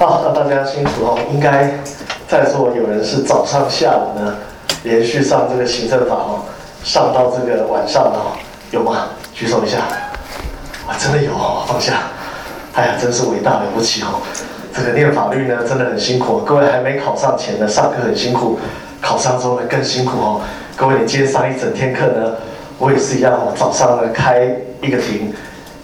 好，那大家辛苦哦。应该在座有人是早上、下午呢，连续上这个行政法哦，上到这个晚上的哦，有吗？举手一下。啊，真的有哦，放下。哎呀，真是伟大了不起哦。这个念法律呢，真的很辛苦。各位还没考上前呢，上课很辛苦；考上之后呢，更辛苦哦。各位，你今天上一整天课呢，我也是一样哦。早上呢开一个庭，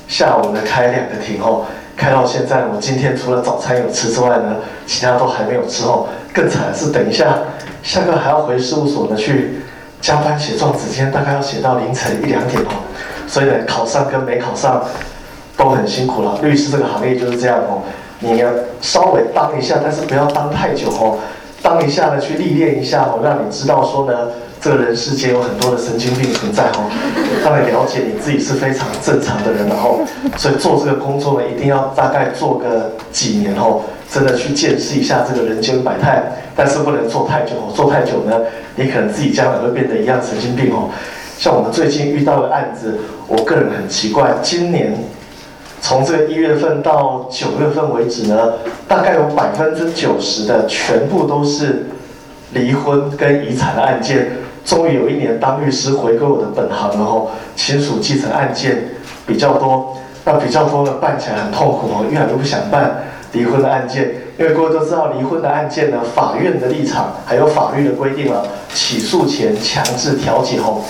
下午呢开两个庭哦。开到现在，我今天除了早餐有吃之外呢，其他都还没有吃哦。更惨的是，等一下下课还要回事务所呢去加班写状子，今天大概要写到凌晨一两点哦。所以呢，考上跟没考上都很辛苦了。律师这个行业就是这样哦，你要稍微当一下，但是不要当太久哦。当一下呢，去历练一下哦，让你知道说呢。这个人世间有很多的神经病存在哦，当然了解你自己是非常正常的人，然后所以做这个工作呢，一定要大概做个几年哦，真的去见识一下这个人间百态，但是不能做太久哦，做太久呢，你可能自己将来会变得一样神经病哦。像我们最近遇到的案子，我个人很奇怪，今年从这个一月份到九月份为止呢，大概有百分之九十的全部都是离婚跟遗产的案件。终于有一年当律师回归我的本行然后，亲属继承案件比较多，那比较多的办起来很痛苦哦，越来越不想办离婚的案件，因为各位都知道离婚的案件呢，法院的立场还有法律的规定了，起诉前强制调解哦，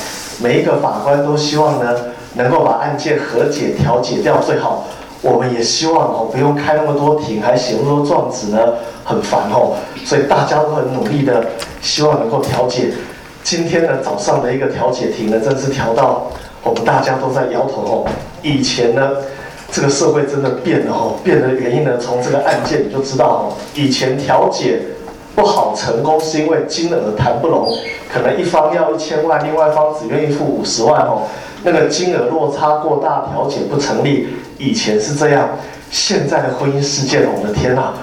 每一个法官都希望呢能够把案件和解调解掉最好，我们也希望哦不用开那么多庭，还写那么多状子呢，很烦哦，所以大家都很努力的希望能够调解。今天呢，早上的一个调解庭呢，真是调到我们大家都在摇头哦。以前呢，这个社会真的变了哦，变的原因呢，从这个案件你就知道哦。以前调解不好成功，是因为金额谈不拢，可能一方要一千万，另外一方只愿意付五十万哦，那个金额落差过大，调解不成立。以前是这样，现在的婚姻事件，我的天呐，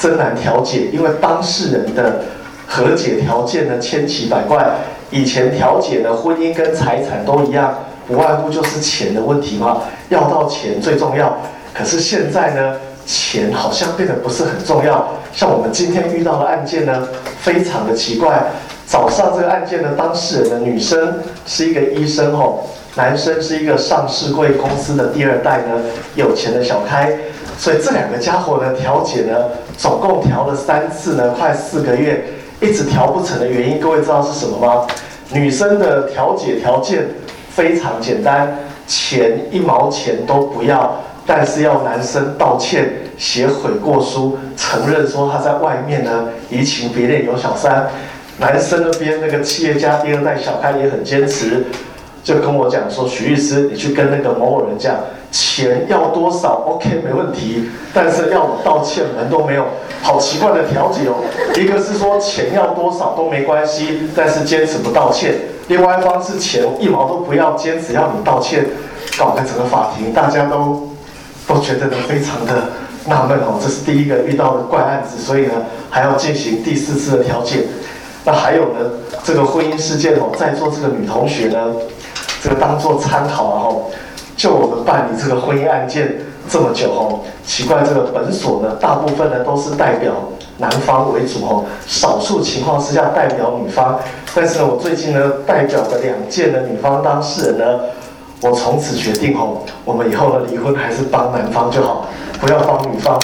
真难调解，因为当事人的。和解条件呢千奇百怪，以前调解呢婚姻跟财产都一样，不外乎就是钱的问题嘛，要到钱最重要。可是现在呢，钱好像变得不是很重要。像我们今天遇到的案件呢，非常的奇怪。早上这个案件的当事人的女生是一个医生哦，男生是一个上市贵公司的第二代呢，有钱的小开。所以这两个家伙呢调解呢，总共调了三次呢，快四个月。一直调不成的原因，各位知道是什么吗？女生的调解条件非常简单，钱一毛钱都不要，但是要男生道歉、写悔过书，承认说他在外面呢移情别恋有小三。男生那边那个企业家第二代小开也很坚持，就跟我讲说：“徐律师，你去跟那个某某人讲。”钱要多少？OK，没问题。但是要我道歉，门都没有。好奇怪的调解哦。一个是说钱要多少都没关系，但是坚持不道歉；另外一方是钱一毛都不要，坚持要你道歉。搞得整个法庭大家都都觉得呢非常的纳闷哦。这是第一个遇到的怪案子，所以呢还要进行第四次的调解。那还有呢，这个婚姻事件哦，在座这个女同学呢，这个当做参考然后。就我们办理这个婚姻案件这么久哦，奇怪这个本所呢，大部分呢都是代表男方为主哦，少数情况之下代表女方。但是呢，我最近呢代表的两件的女方当事人呢，我从此决定哦，我们以后呢离婚还是帮男方就好，不要帮女方。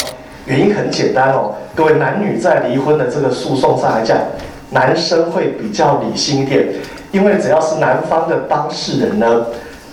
原因很简单哦，各位男女在离婚的这个诉讼上来讲，男生会比较理性一点，因为只要是男方的当事人呢。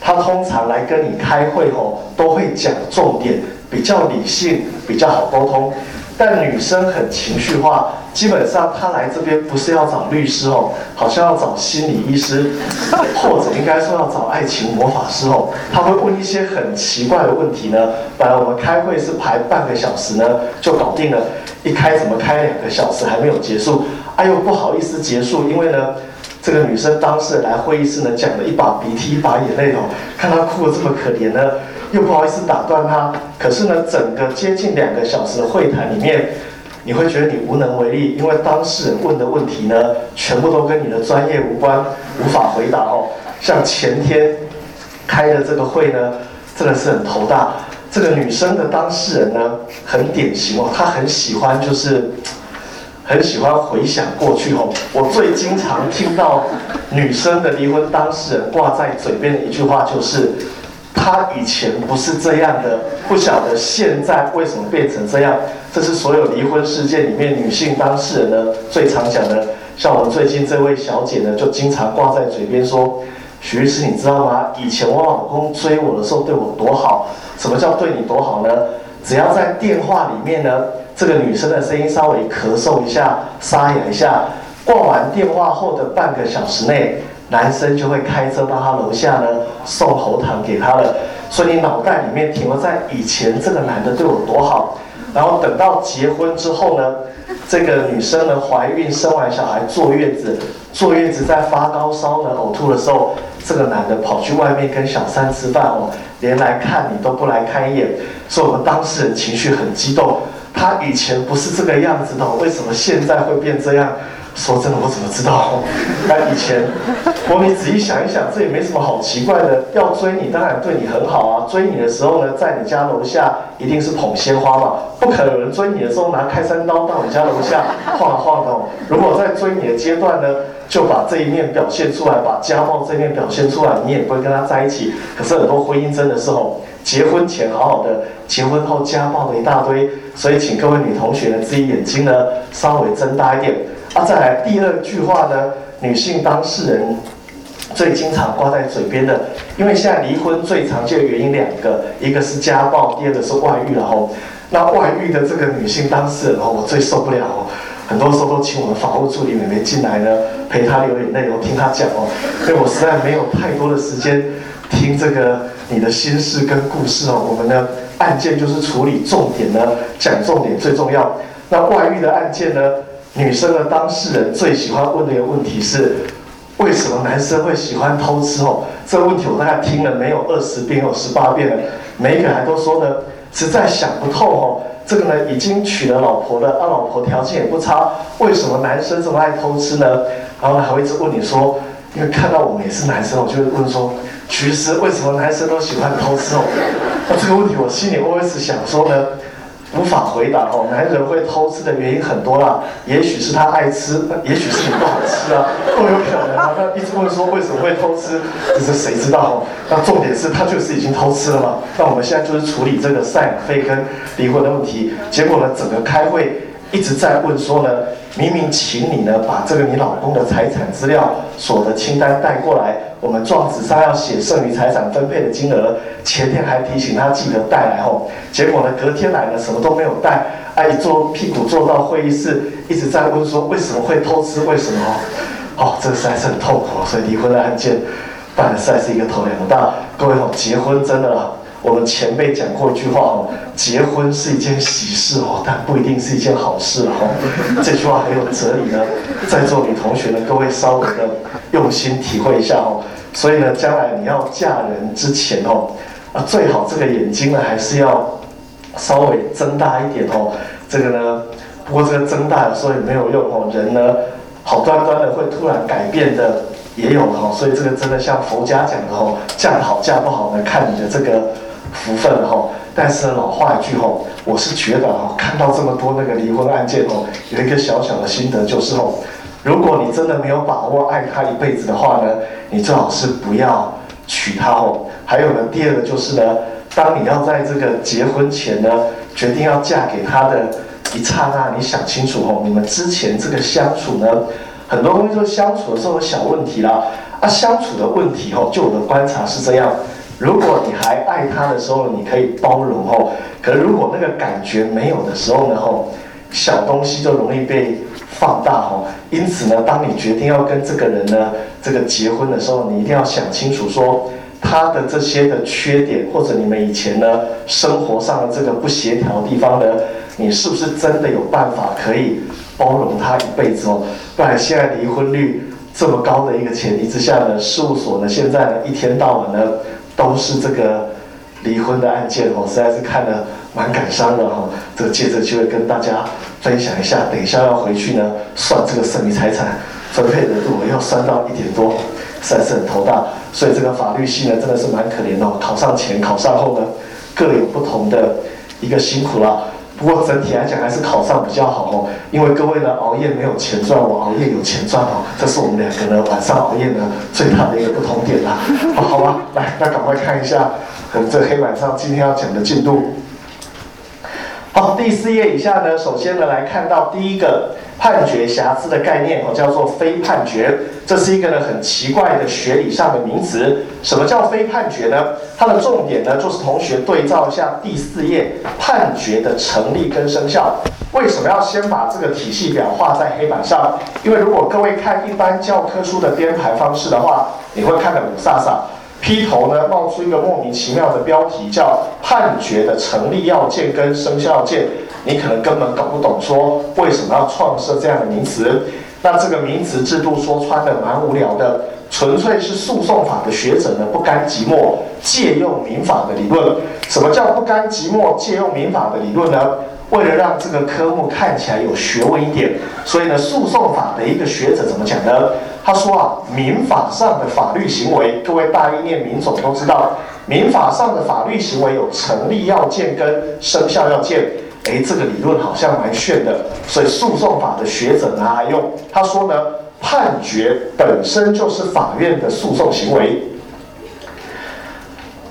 他通常来跟你开会吼，都会讲重点，比较理性，比较好沟通。但女生很情绪化，基本上她来这边不是要找律师哦，好像要找心理医师，或者应该说要找爱情魔法师哦。他会问一些很奇怪的问题呢。本来我们开会是排半个小时呢，就搞定了。一开怎么开两个小时还没有结束？哎呦，不好意思结束，因为呢。这个女生当时来会议室呢，讲了一把鼻涕一把眼泪哦，看她哭得这么可怜呢，又不好意思打断她。可是呢，整个接近两个小时的会谈里面，你会觉得你无能为力，因为当事人问的问题呢，全部都跟你的专业无关，无法回答哦。像前天开的这个会呢，真的是很头大。这个女生的当事人呢，很典型哦，她很喜欢就是很喜欢回想过去哦。我最经常听到女生的离婚当事人挂在嘴边的一句话就是。她以前不是这样的，不晓得现在为什么变成这样。这是所有离婚事件里面女性当事人呢最常讲的。像我们最近这位小姐呢，就经常挂在嘴边说：“徐律师，你知道吗？以前我老公追我的时候对我多好。什么叫对你多好呢？只要在电话里面呢，这个女生的声音稍微咳嗽一下、沙哑一下，挂完电话后的半个小时内。”男生就会开车到他楼下呢，送喉糖给他了。所以你脑袋里面停留在以前这个男的对我多好，然后等到结婚之后呢，这个女生呢怀孕生完小孩坐月子，坐月子在发高烧呢呕吐的时候，这个男的跑去外面跟小三吃饭哦，连来看你都不来看一眼，所以我们当事人情绪很激动。他以前不是这个样子的，为什么现在会变这样？说真的，我怎么知道？那以前，我你仔细想一想，这也没什么好奇怪的。要追你，当然对你很好啊。追你的时候呢，在你家楼下一定是捧鲜花嘛，不可能有人追你的时候拿开山刀到你家楼下晃啊晃的。如果在追你的阶段呢，就把这一面表现出来，把家暴这一面表现出来，你也不会跟他在一起。可是很多婚姻真的是候，结婚前好好的，结婚后家暴的一大堆。所以请各位女同学呢，自己眼睛呢稍微睁大一点。啊，再来第二句话呢，女性当事人最经常挂在嘴边的，因为现在离婚最常见的原因两个，一个是家暴，第二个是外遇了吼。那外遇的这个女性当事人哦，我最受不了哦，很多时候都请我们法务助理妹妹进来呢，陪她流眼泪，我听她讲哦，因为我实在没有太多的时间听这个你的心事跟故事哦。我们的案件就是处理重点呢，讲重点最重要。那外遇的案件呢？女生的当事人最喜欢问的一个问题是：为什么男生会喜欢偷吃？哦，这个问题我大概听了没有二十遍，有十八遍了。每一个还都说呢，实在想不透哦。这个呢，已经娶了老婆了，啊，老婆条件也不差，为什么男生这么爱偷吃呢？然后呢，还会一直问你说，因为看到我们也是男生，我就会问说，其实为什么男生都喜欢偷吃哦？那 这个问题我心里会是想说呢。无法回答哦，男人会偷吃的原因很多啦，也许是他爱吃，也许是你不好吃啊，都有可能啊。那一直问说为什么会偷吃，这是谁知道哦？那重点是他就是已经偷吃了嘛。那我们现在就是处理这个赡养费跟离婚的问题，结果呢，整个开会一直在问说呢。明明请你呢把这个你老公的财产资料、所得清单带过来，我们状纸上要写剩余财产分配的金额。前天还提醒他记得带来吼，结果呢隔天来了什么都没有带，阿姨坐屁股坐到会议室，一直在问说为什么会偷吃，为什么？哦，这个实在是很痛苦，所以离婚的案件办的实在是一个头两个大。各位哦，结婚真的。我们前辈讲过一句话哦，结婚是一件喜事哦，但不一定是一件好事哦。这句话很有哲理呢，在座女同学呢，各位稍微的用心体会一下哦。所以呢，将来你要嫁人之前哦，啊，最好这个眼睛呢还是要稍微睁大一点哦。这个呢，不过这个睁大有时候也没有用哦，人呢好端端的会突然改变的也有哈。所以这个真的像佛家讲的哦，嫁好嫁不好呢，看你的这个。福分哈，但是老话一句哈，我是觉得哈，看到这么多那个离婚案件哦，有一个小小的心得就是哦，如果你真的没有把握爱他一辈子的话呢，你最好是不要娶她哦。还有呢，第二个就是呢，当你要在这个结婚前呢，决定要嫁给他的一刹那，你想清楚哦，你们之前这个相处呢，很多东西都相处的时候小问题啦，啊，相处的问题哦，就我的观察是这样。如果你还爱他的时候，你可以包容哦。可如果那个感觉没有的时候呢？吼，小东西就容易被放大哦。因此呢，当你决定要跟这个人呢，这个结婚的时候，你一定要想清楚说，他的这些的缺点，或者你们以前呢生活上的这个不协调地方呢，你是不是真的有办法可以包容他一辈子哦？不然现在离婚率这么高的一个前提之下呢，事务所呢现在呢一天到晚呢。都是这个离婚的案件哦，实在是看了蛮感伤的哈。这借着机会跟大家分享一下，等一下要回去呢算这个剩余财产分配的度，要算到一点多，实在是很头大。所以这个法律系呢真的是蛮可怜哦，考上前考上后呢各有不同的一个辛苦了。不过整体来讲还是考上比较好哦，因为各位呢熬夜没有钱赚，我熬夜有钱赚哦，这是我们两个呢晚上熬夜呢最大的一个不同点啦。好吧，来，那赶快看一下我们这黑板上今天要讲的进度。好，第四页以下呢，首先呢来看到第一个。判决瑕疵的概念哦，叫做非判决，这是一个呢很奇怪的学理上的名词。什么叫非判决呢？它的重点呢就是同学对照一下第四页判决的成立跟生效。为什么要先把这个体系表画在黑板上？因为如果各位看一般教科书的编排方式的话，你会看得五煞煞。劈头呢冒出一个莫名其妙的标题，叫判决的成立要件跟生效要件。你可能根本搞不懂，说为什么要创设这样的名词？那这个名词制度说穿的蛮无聊的，纯粹是诉讼法的学者呢不甘寂寞，借用民法的理论。什么叫不甘寂寞借用民法的理论呢？为了让这个科目看起来有学问一点，所以呢，诉讼法的一个学者怎么讲呢？他说啊，民法上的法律行为，各位大一念民总都知道，民法上的法律行为有成立要件跟生效要件。哎，这个理论好像蛮炫的，所以诉讼法的学者拿来用。他说呢，判决本身就是法院的诉讼行为，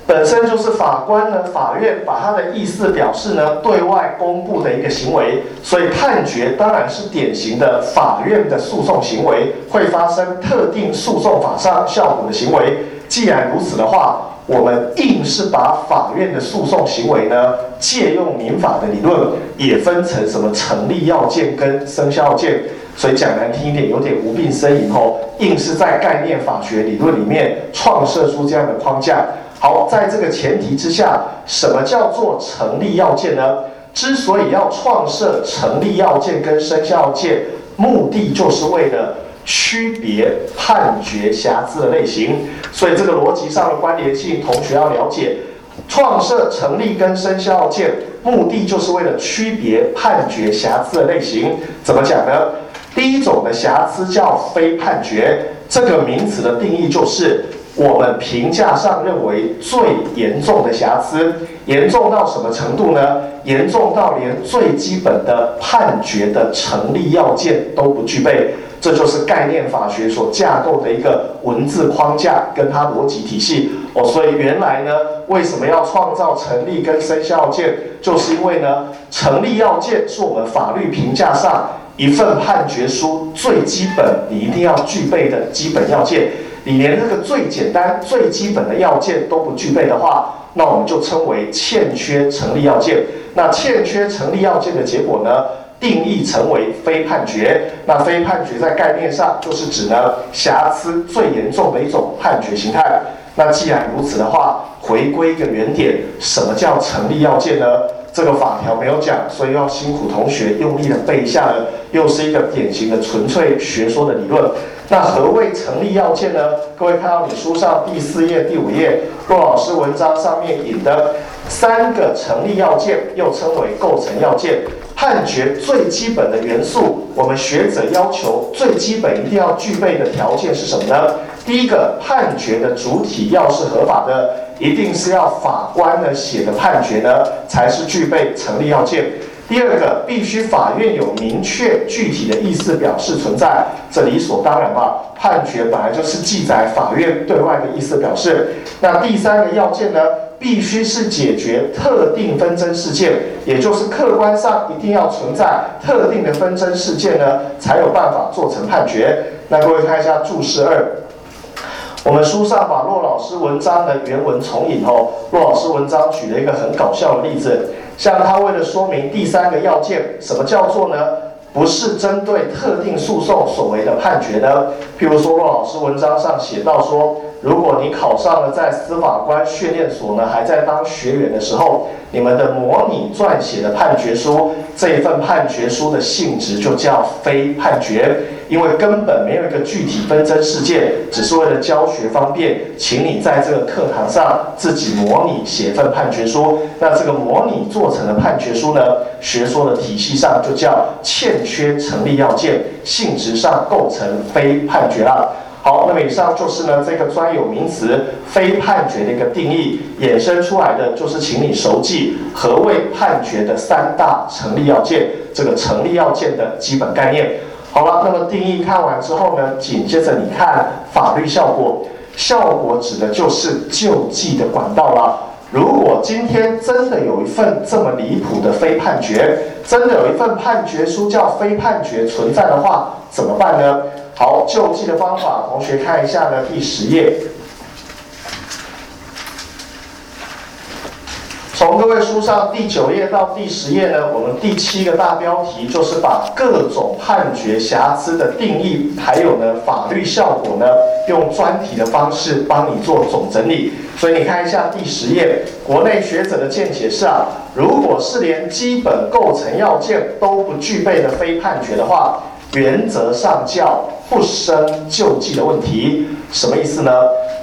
本身就是法官呢、法院把他的意思表示呢对外公布的一个行为。所以判决当然是典型的法院的诉讼行为，会发生特定诉讼法上效果的行为。既然如此的话，我们硬是把法院的诉讼行为呢，借用民法的理论，也分成什么成立要件跟生效要件，所以讲难听一点，有点无病呻吟哦。硬是在概念法学理论里面创设出这样的框架。好，在这个前提之下，什么叫做成立要件呢？之所以要创设成立要件跟生效要件，目的就是为了。区别判决瑕疵的类型，所以这个逻辑上的关联性，同学要了解。创设成立跟生效要件，目的就是为了区别判决瑕疵的类型。怎么讲呢？第一种的瑕疵叫非判决，这个名词的定义就是我们评价上认为最严重的瑕疵。严重到什么程度呢？严重到连最基本的判决的成立要件都不具备。这就是概念法学所架构的一个文字框架，跟它逻辑体系哦。所以原来呢，为什么要创造成立跟生效要件？就是因为呢，成立要件是我们法律评价上一份判决书最基本你一定要具备的基本要件。你连这个最简单、最基本的要件都不具备的话，那我们就称为欠缺成立要件。那欠缺成立要件的结果呢？定义成为非判决，那非判决在概念上就是指呢瑕疵最严重的一种判决形态。那既然如此的话，回归一个原点，什么叫成立要件呢？这个法条没有讲，所以要辛苦同学用力的背一下了。又是一个典型的纯粹学说的理论。那何谓成立要件呢？各位看到你书上第四页、第五页，骆老师文章上面引的三个成立要件，又称为构成要件。判决最基本的元素，我们学者要求最基本一定要具备的条件是什么呢？第一个，判决的主体要是合法的，一定是要法官呢写的判决呢才是具备成立要件。第二个，必须法院有明确具体的意思表示存在，这理所当然吧？判决本来就是记载法院对外的意思表示。那第三个要件呢？必须是解决特定纷争事件，也就是客观上一定要存在特定的纷争事件呢，才有办法做成判决。那各位看一下注释二，我们书上把骆老师文章的原文重引哦。骆老师文章举了一个很搞笑的例子，像他为了说明第三个要件，什么叫做呢？不是针对特定诉讼所为的判决呢？譬如说骆老师文章上写到说。如果你考上了在司法官训练所呢，还在当学员的时候，你们的模拟撰写的判决书，这一份判决书的性质就叫非判决，因为根本没有一个具体纷争事件，只是为了教学方便，请你在这个课堂上自己模拟写份判决书。那这个模拟做成的判决书呢，学说的体系上就叫欠缺成立要件，性质上构成非判决了。好，那么以上就是呢这个专有名词非判决的一个定义，衍生出来的就是请你熟记何谓判决的三大成立要件，这个成立要件的基本概念。好了，那么定义看完之后呢，紧接着你看法律效果，效果指的就是救济的管道了。如果今天真的有一份这么离谱的非判决，真的有一份判决书叫非判决存在的话，怎么办呢？好，救济的方法，同学看一下呢，第十页。从各位书上第九页到第十页呢，我们第七个大标题就是把各种判决瑕疵的定义，还有呢法律效果呢，用专题的方式帮你做总整理。所以你看一下第十页，国内学者的见解是啊，如果是连基本构成要件都不具备的非判决的话。原则上叫不生救济的问题，什么意思呢？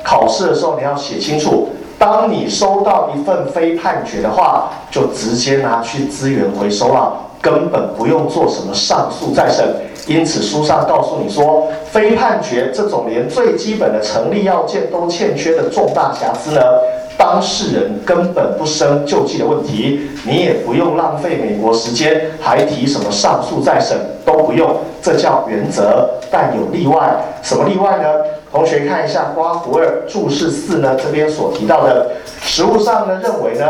考试的时候你要写清楚，当你收到一份非判决的话，就直接拿去资源回收了，根本不用做什么上诉再审。因此书上告诉你说，非判决这种连最基本的成立要件都欠缺的重大瑕疵呢？当事人根本不生救济的问题，你也不用浪费美国时间，还提什么上诉再审都不用，这叫原则。但有例外，什么例外呢？同学看一下刮胡二注释四呢，这边所提到的，实务上呢认为呢。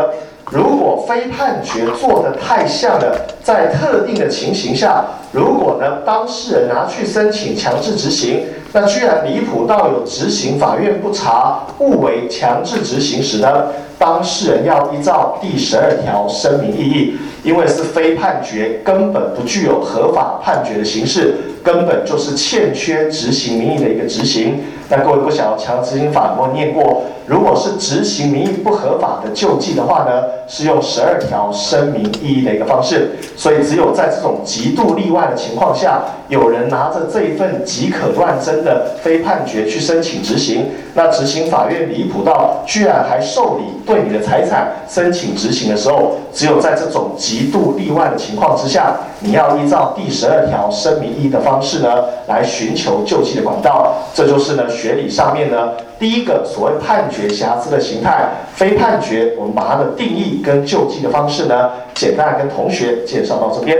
如果非判决做得太像了，在特定的情形下，如果呢当事人拿去申请强制执行，那居然离谱到有执行法院不查误为强制执行时呢，当事人要依照第十二条声明异议，因为是非判决，根本不具有合法判决的形式，根本就是欠缺执行名义的一个执行。那各位不晓得强执行法有没有念过？如果是执行名义不合法的救济的话呢，是用十二条声明异议的一个方式。所以只有在这种极度例外的情况下，有人拿着这一份即可乱真的非判决去申请执行，那执行法院离谱到居然还受理对你的财产申请执行的时候，只有在这种极度例外的情况之下，你要依照第十二条声明异议的方方式呢，来寻求救济的管道。这就是呢。学理上面呢，第一个所谓判决瑕疵的形态，非判决，我们把它的定义跟救济的方式呢，简单跟同学介绍到这边。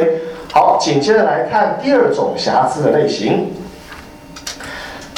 好，紧接着来看第二种瑕疵的类型。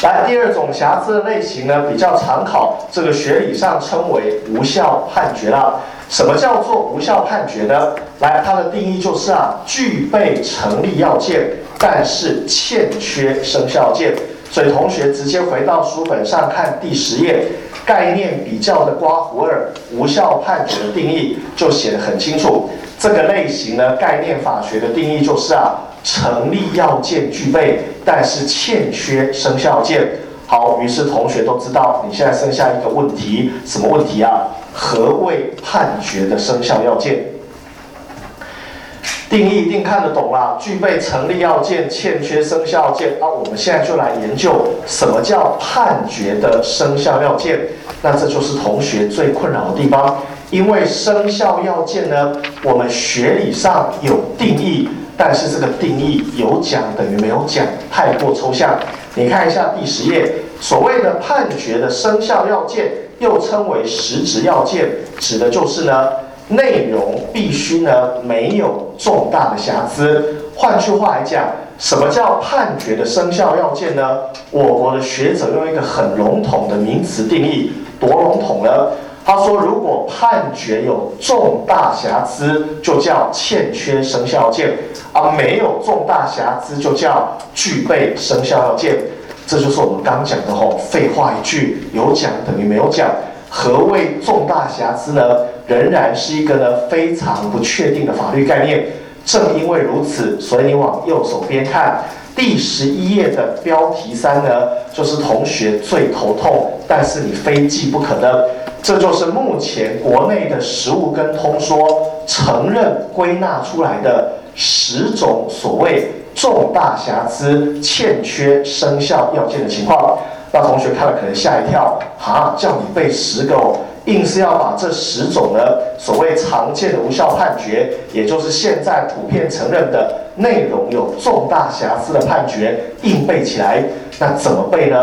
来，第二种瑕疵的类型呢，比较常考，这个学理上称为无效判决了。什么叫做无效判决呢？来，它的定义就是啊，具备成立要件，但是欠缺生效件。所以同学直接回到书本上看第十页，概念比较的刮胡二无效判决的定义就写得很清楚。这个类型呢，概念法学的定义就是啊，成立要件具备，但是欠缺生效件。好，于是同学都知道，你现在剩下一个问题，什么问题啊？何谓判决的生效要件？定义一定看得懂啦，具备成立要件，欠缺生效要件。那我们现在就来研究什么叫判决的生效要件。那这就是同学最困扰的地方，因为生效要件呢，我们学理上有定义，但是这个定义有讲等于没有讲，太过抽象。你看一下第十页，所谓的判决的生效要件，又称为实质要件，指的就是呢。内容必须呢没有重大的瑕疵。换句话来讲，什么叫判决的生效要件呢？我国的学者用一个很笼统的名词定义，多笼统呢？他说，如果判决有重大瑕疵，就叫欠缺生效件；而没有重大瑕疵，就叫具备生效要件。这就是我们刚讲的吼，废话一句，有讲等于没有讲。何谓重大瑕疵呢？仍然是一个呢非常不确定的法律概念。正因为如此，所以你往右手边看第十一页的标题三呢，就是同学最头痛，但是你非记不可的。这就是目前国内的实务跟通说承认归纳出来的十种所谓重大瑕疵、欠缺生效要件的情况。那同学看了可能吓一跳，哈，叫你背十个哦，硬是要把这十种呢所谓常见的无效判决，也就是现在普遍承认的内容有重大瑕疵的判决硬背起来，那怎么背呢？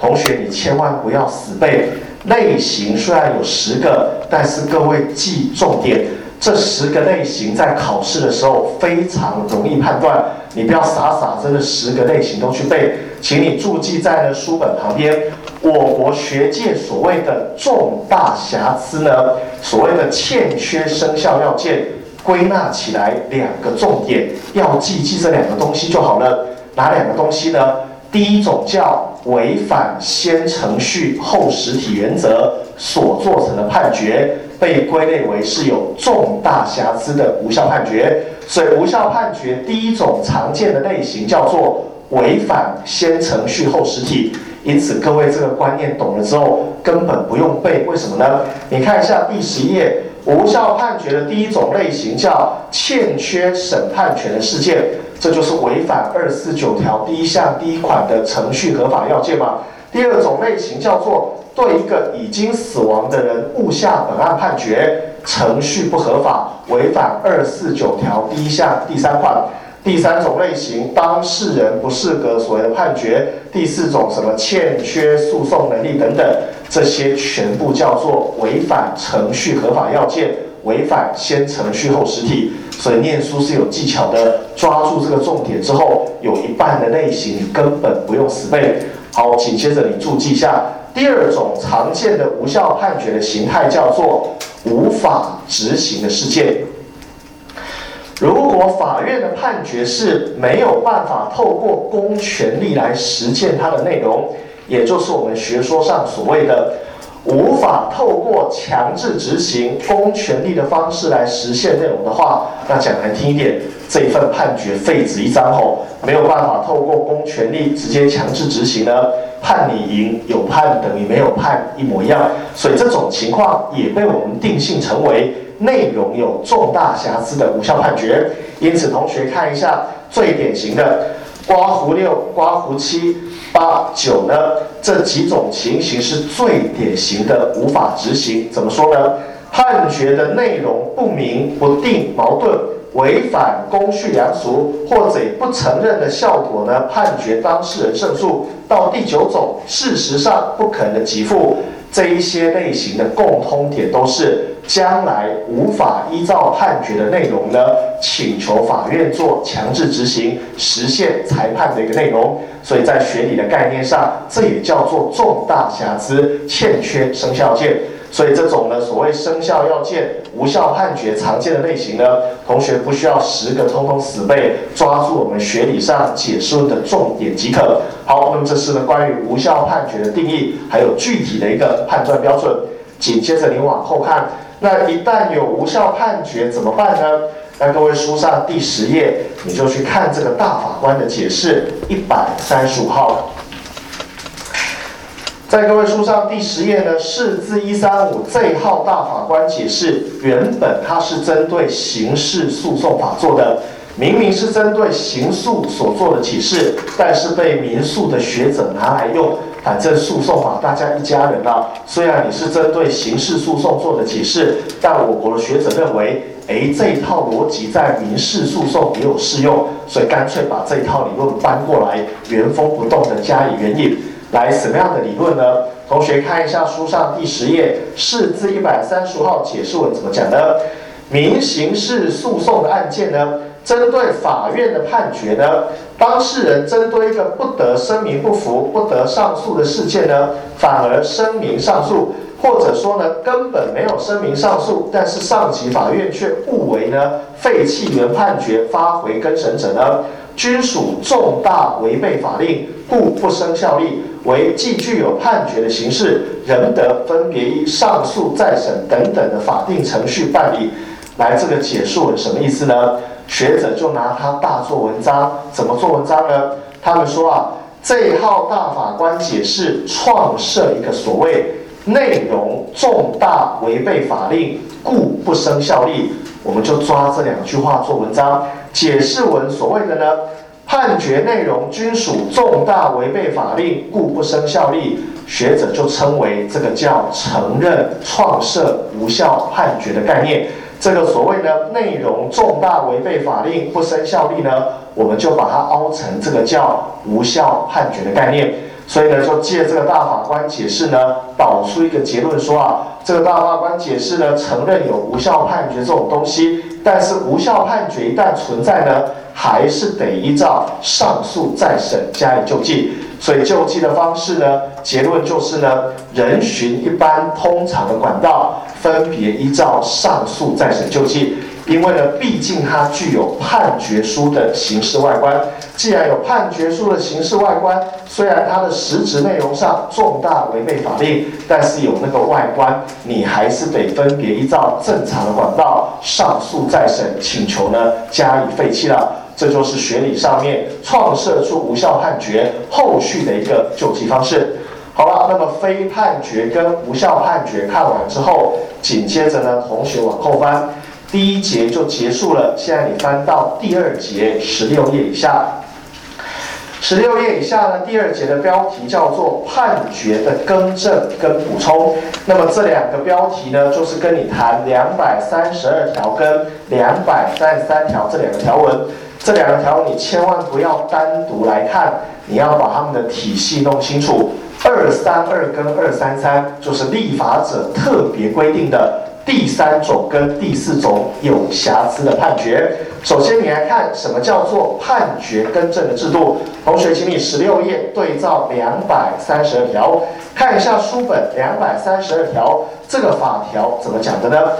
同学你千万不要死背。类型虽然有十个，但是各位记重点，这十个类型在考试的时候非常容易判断。你不要傻傻真的十个类型都去背，请你注记在了书本旁边。我国学界所谓的重大瑕疵呢，所谓的欠缺生效要件，归纳起来两个重点，要记记这两个东西就好了。哪两个东西呢？第一种叫违反先程序后实体原则所做成的判决，被归类为是有重大瑕疵的无效判决。所以无效判决第一种常见的类型叫做违反先程序后实体。因此，各位这个观念懂了之后，根本不用背。为什么呢？你看一下第十页，无效判决的第一种类型叫欠缺审判权的事件，这就是违反二四九条第一项第一款的程序合法要件嘛。第二种类型叫做对一个已经死亡的人误下本案判决，程序不合法，违反二四九条第一项第三款。第三种类型，当事人不适格所谓的判决；第四种，什么欠缺诉讼能力等等，这些全部叫做违反程序合法要件，违反先程序后实体。所以念书是有技巧的，抓住这个重点之后，有一半的类型你根本不用死背。好，紧接着你注记一下，第二种常见的无效判决的形态叫做无法执行的事件。如果法院的判决是没有办法透过公权力来实践它的内容，也就是我们学说上所谓的无法透过强制执行公权力的方式来实现内容的话，那讲难听一点，这一份判决废纸一张吼，没有办法透过公权力直接强制执行呢，判你赢，有判等于没有判一模一样，所以这种情况也被我们定性成为。内容有重大瑕疵的无效判决，因此同学看一下最典型的刮胡六、刮胡七、八九呢这几种情形是最典型的无法执行。怎么说呢？判决的内容不明不定、矛盾，违反公序良俗，或者不承认的效果呢？判决当事人胜诉。到第九种，事实上不可能给付。这一些类型的共通点都是将来无法依照判决的内容呢，请求法院做强制执行，实现裁判的一个内容。所以在学理的概念上，这也叫做重大瑕疵，欠缺生效件。所以这种呢，所谓生效要件、无效判决常见的类型呢，同学不需要十个通通死背，抓住我们学理上解释的重点即可。好，那么这是呢关于无效判决的定义，还有具体的一个判断标准。紧接着您往后看，那一旦有无效判决怎么办呢？那各位书上第十页，你就去看这个大法官的解释，一百三十五号。在各位书上第十页呢，释字一三五这一号大法官解释，原本他是针对刑事诉讼法做的，明明是针对刑诉所做的解释，但是被民诉的学者拿来用，反正诉讼法大家一家人啊。虽然你是针对刑事诉讼做的解释，但我国的学者认为，哎，这一套逻辑在民事诉讼也有适用，所以干脆把这一套理论搬过来，原封不动的加以援引。来什么样的理论呢？同学看一下书上第十页，释字一百三十号解释文怎么讲呢？民刑事诉讼的案件呢，针对法院的判决呢，当事人针对一个不得声明不服、不得上诉的事件呢，反而声明上诉，或者说呢，根本没有声明上诉，但是上级法院却误为呢废弃原判决，发回更审者呢，均属重大违背法令，故不生效力。为既具有判决的形式，仍得分别依上诉、再审等等的法定程序办理。来，这个解述什么意思呢？学者就拿它大做文章，怎么做文章呢？他们说啊，这一号大法官解释创设一个所谓内容重大违背法令，故不生效力。我们就抓这两句话做文章。解释文所谓的呢？判决内容均属重大违背法令，故不生效力。学者就称为这个叫承认创设无效判决的概念。这个所谓的内容重大违背法令不生效力呢，我们就把它凹成这个叫无效判决的概念。所以呢，就借这个大法官解释呢，导出一个结论说啊，这个大法官解释呢，承认有无效判决这种东西，但是无效判决一旦存在呢，还是得依照上诉再审加以救济。所以救济的方式呢，结论就是呢，人循一般通常的管道，分别依照上诉再审救济。因为呢，毕竟它具有判决书的形式外观。既然有判决书的形式外观，虽然它的实质内容上重大违背法令，但是有那个外观，你还是得分别依照正常的管道上诉再审，请求呢加以废弃了。这就是学理上面创设出无效判决后续的一个救济方式。好了，那么非判决跟无效判决看完之后，紧接着呢，同学往后翻。第一节就结束了，现在你翻到第二节十六页以下。十六页以下呢，第二节的标题叫做判决的更正跟补充。那么这两个标题呢，就是跟你谈两百三十二条跟两百三十三条这两个条文。这两个条文你千万不要单独来看，你要把它们的体系弄清楚。二三二跟二三三就是立法者特别规定的。第三种跟第四种有瑕疵的判决，首先你来看什么叫做判决更正的制度。同学，请你十六页对照两百三十二条，看一下书本两百三十二条这个法条怎么讲的呢？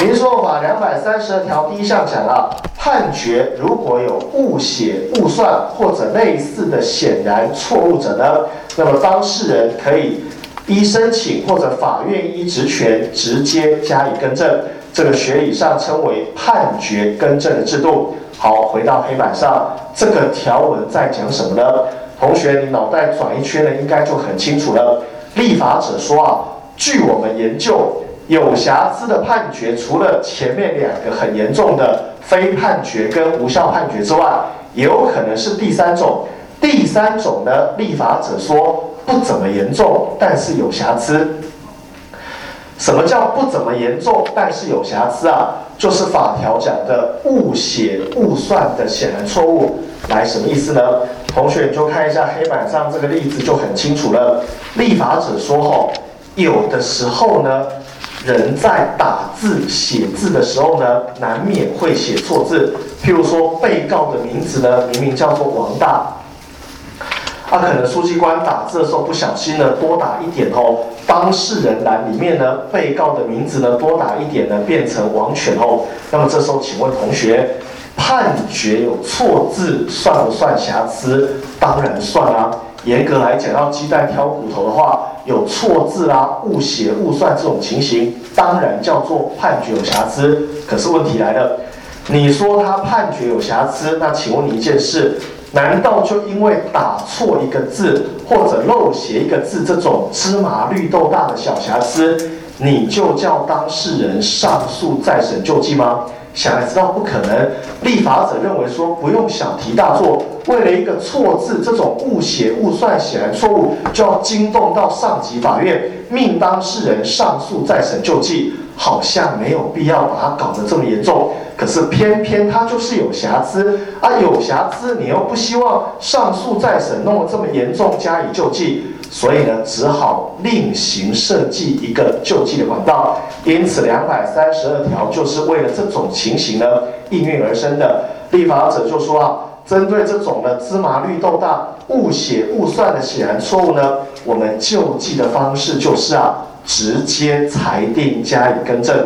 民诉法两百三十二条第一项讲了，判决如果有误写、误算或者类似的显然错误者呢，那么当事人可以。依申请或者法院依职权直接加以更正，这个学理上称为判决更正的制度。好，回到黑板上，这个条文在讲什么呢？同学，你脑袋转一圈呢，应该就很清楚了。立法者说啊，据我们研究，有瑕疵的判决，除了前面两个很严重的非判决跟无效判决之外，也有可能是第三种。第三种呢，立法者说。不怎么严重，但是有瑕疵。什么叫不怎么严重，但是有瑕疵啊？就是法条讲的误写误算的显然错误。来，什么意思呢？同学就看一下黑板上这个例子就很清楚了。立法者说吼，有的时候呢，人在打字写字的时候呢，难免会写错字。譬如说，被告的名字呢，明明叫做王大。他可能书记官打字的时候不小心呢，多打一点哦。当事人栏里面呢，被告的名字呢多打一点呢，变成王权哦。那么这时候，请问同学，判决有错字算不算瑕疵？当然算啊。严格来讲，要鸡蛋挑骨头的话，有错字啊、误写、误算这种情形，当然叫做判决有瑕疵。可是问题来了，你说他判决有瑕疵，那请问你一件事。难道就因为打错一个字或者漏写一个字这种芝麻绿豆大的小瑕疵，你就叫当事人上诉再审救济吗？想来知道不可能。立法者认为说不用小题大做，为了一个错字这种误写误算显然错误，就要惊动到上级法院命当事人上诉再审救济，好像没有必要把它搞得这么严重。可是偏偏它就是有瑕疵啊，有瑕疵你又不希望上诉再审弄得这么严重加以救济，所以呢只好另行设计一个救济的管道。因此两百三十二条就是为了这种情形呢应运而生的。立法者就说啊，针对这种的芝麻绿豆大误写误算的显然错误呢，我们救济的方式就是啊直接裁定加以更正。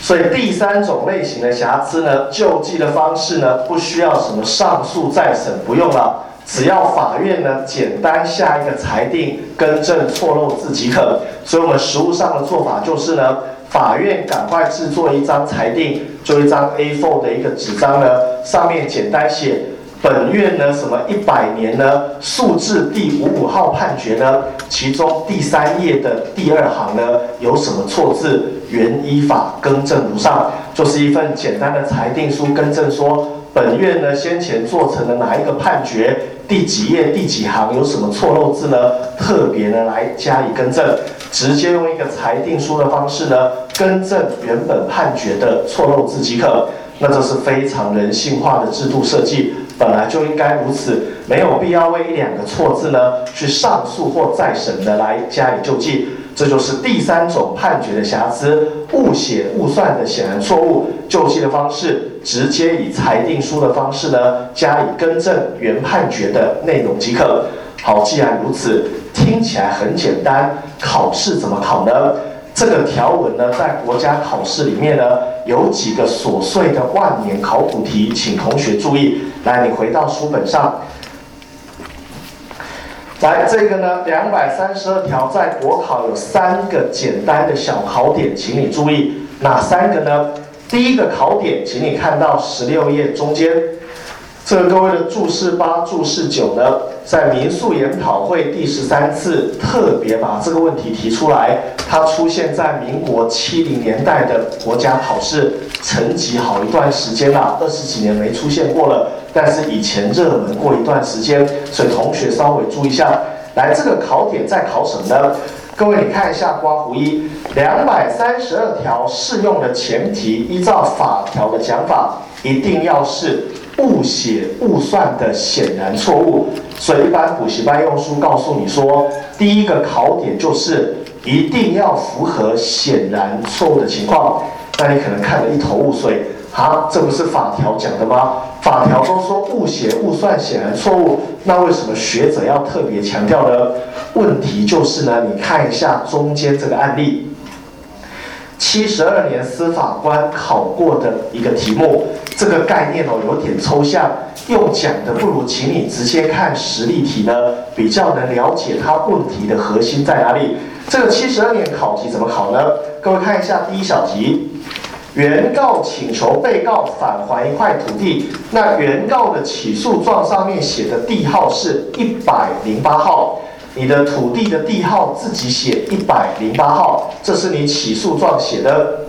所以第三种类型的瑕疵呢，救济的方式呢，不需要什么上诉再审，不用了，只要法院呢简单下一个裁定，更正错漏字即可。所以我们实务上的做法就是呢，法院赶快制作一张裁定，就一张 A4 的一个纸张呢，上面简单写本院呢什么一百年呢数字第五五号判决呢，其中第三页的第二行呢有什么错字？原依法更正如上，就是一份简单的裁定书，更正说本院呢先前做成的哪一个判决，第几页第几行有什么错漏字呢？特别呢来加以更正，直接用一个裁定书的方式呢更正原本判决的错漏字即可。那这是非常人性化的制度设计，本来就应该如此，没有必要为一两个错字呢去上诉或再审的来加以救济。这就是第三种判决的瑕疵，误写误算的显然错误，救济的方式直接以裁定书的方式呢加以更正原判决的内容即可。好，既然如此，听起来很简单，考试怎么考呢？这个条文呢，在国家考试里面呢，有几个琐碎的万年考古题，请同学注意。来，你回到书本上。来，这个呢，两百三十二条在国考有三个简单的小考点，请你注意哪三个呢？第一个考点，请你看到十六页中间，这个各位的注释八、注释九呢，在民宿研讨会第十三次特别把这个问题提出来，它出现在民国七零年代的国家考试，成绩好一段时间了，二十几年没出现过了。但是以前热门过一段时间，所以同学稍微注意一下。来，这个考点在考什么呢？各位，你看一下刮胡一两百三十二条适用的前提，依照法条的讲法，一定要是误写误算的显然错误。所以一般补习班用书告诉你说，第一个考点就是一定要符合显然错误的情况。那你可能看得一头雾水。好，这不是法条讲的吗？法条都说误写误算显然错误，那为什么学者要特别强调呢？问题就是呢，你看一下中间这个案例，七十二年司法官考过的一个题目，这个概念哦有点抽象，用讲的不如请你直接看实例题呢，比较能了解它问题的核心在哪里。这个七十二年考题怎么考呢？各位看一下第一小题。原告请求被告返还一块土地，那原告的起诉状上面写的地号是一百零八号，你的土地的地号自己写一百零八号，这是你起诉状写的。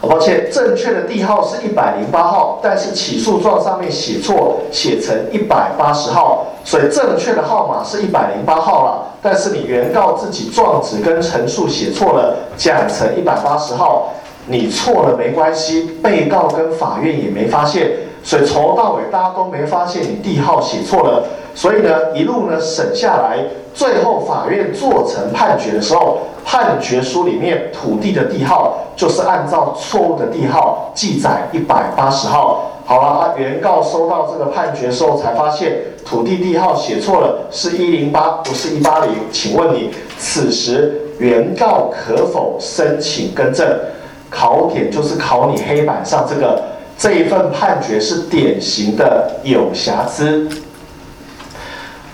抱歉，正确的地号是一百零八号，但是起诉状上面写错，写成一百八十号，所以正确的号码是一百零八号了，但是你原告自己状纸跟陈述写错了，讲成一百八十号。你错了没关系，被告跟法院也没发现，所以从头到尾大家都没发现你地号写错了，所以呢一路呢审下来，最后法院做成判决的时候，判决书里面土地的地号就是按照错误的地号记载一百八十号。好了，原告收到这个判决时候才发现土地地号写错了，是一零八不是一八零，请问你此时原告可否申请更正？考点就是考你黑板上这个这一份判决是典型的有瑕疵，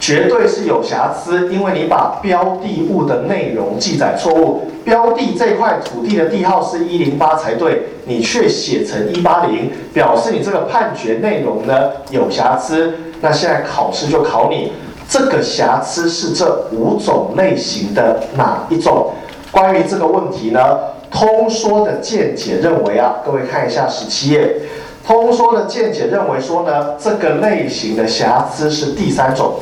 绝对是有瑕疵，因为你把标的物的内容记载错误，标的这块土地的地号是一零八才对，你却写成一八零，表示你这个判决内容呢有瑕疵。那现在考试就考你，这个瑕疵是这五种类型的哪一种？关于这个问题呢？通说的见解认为啊，各位看一下十七页。通说的见解认为说呢，这个类型的瑕疵是第三种，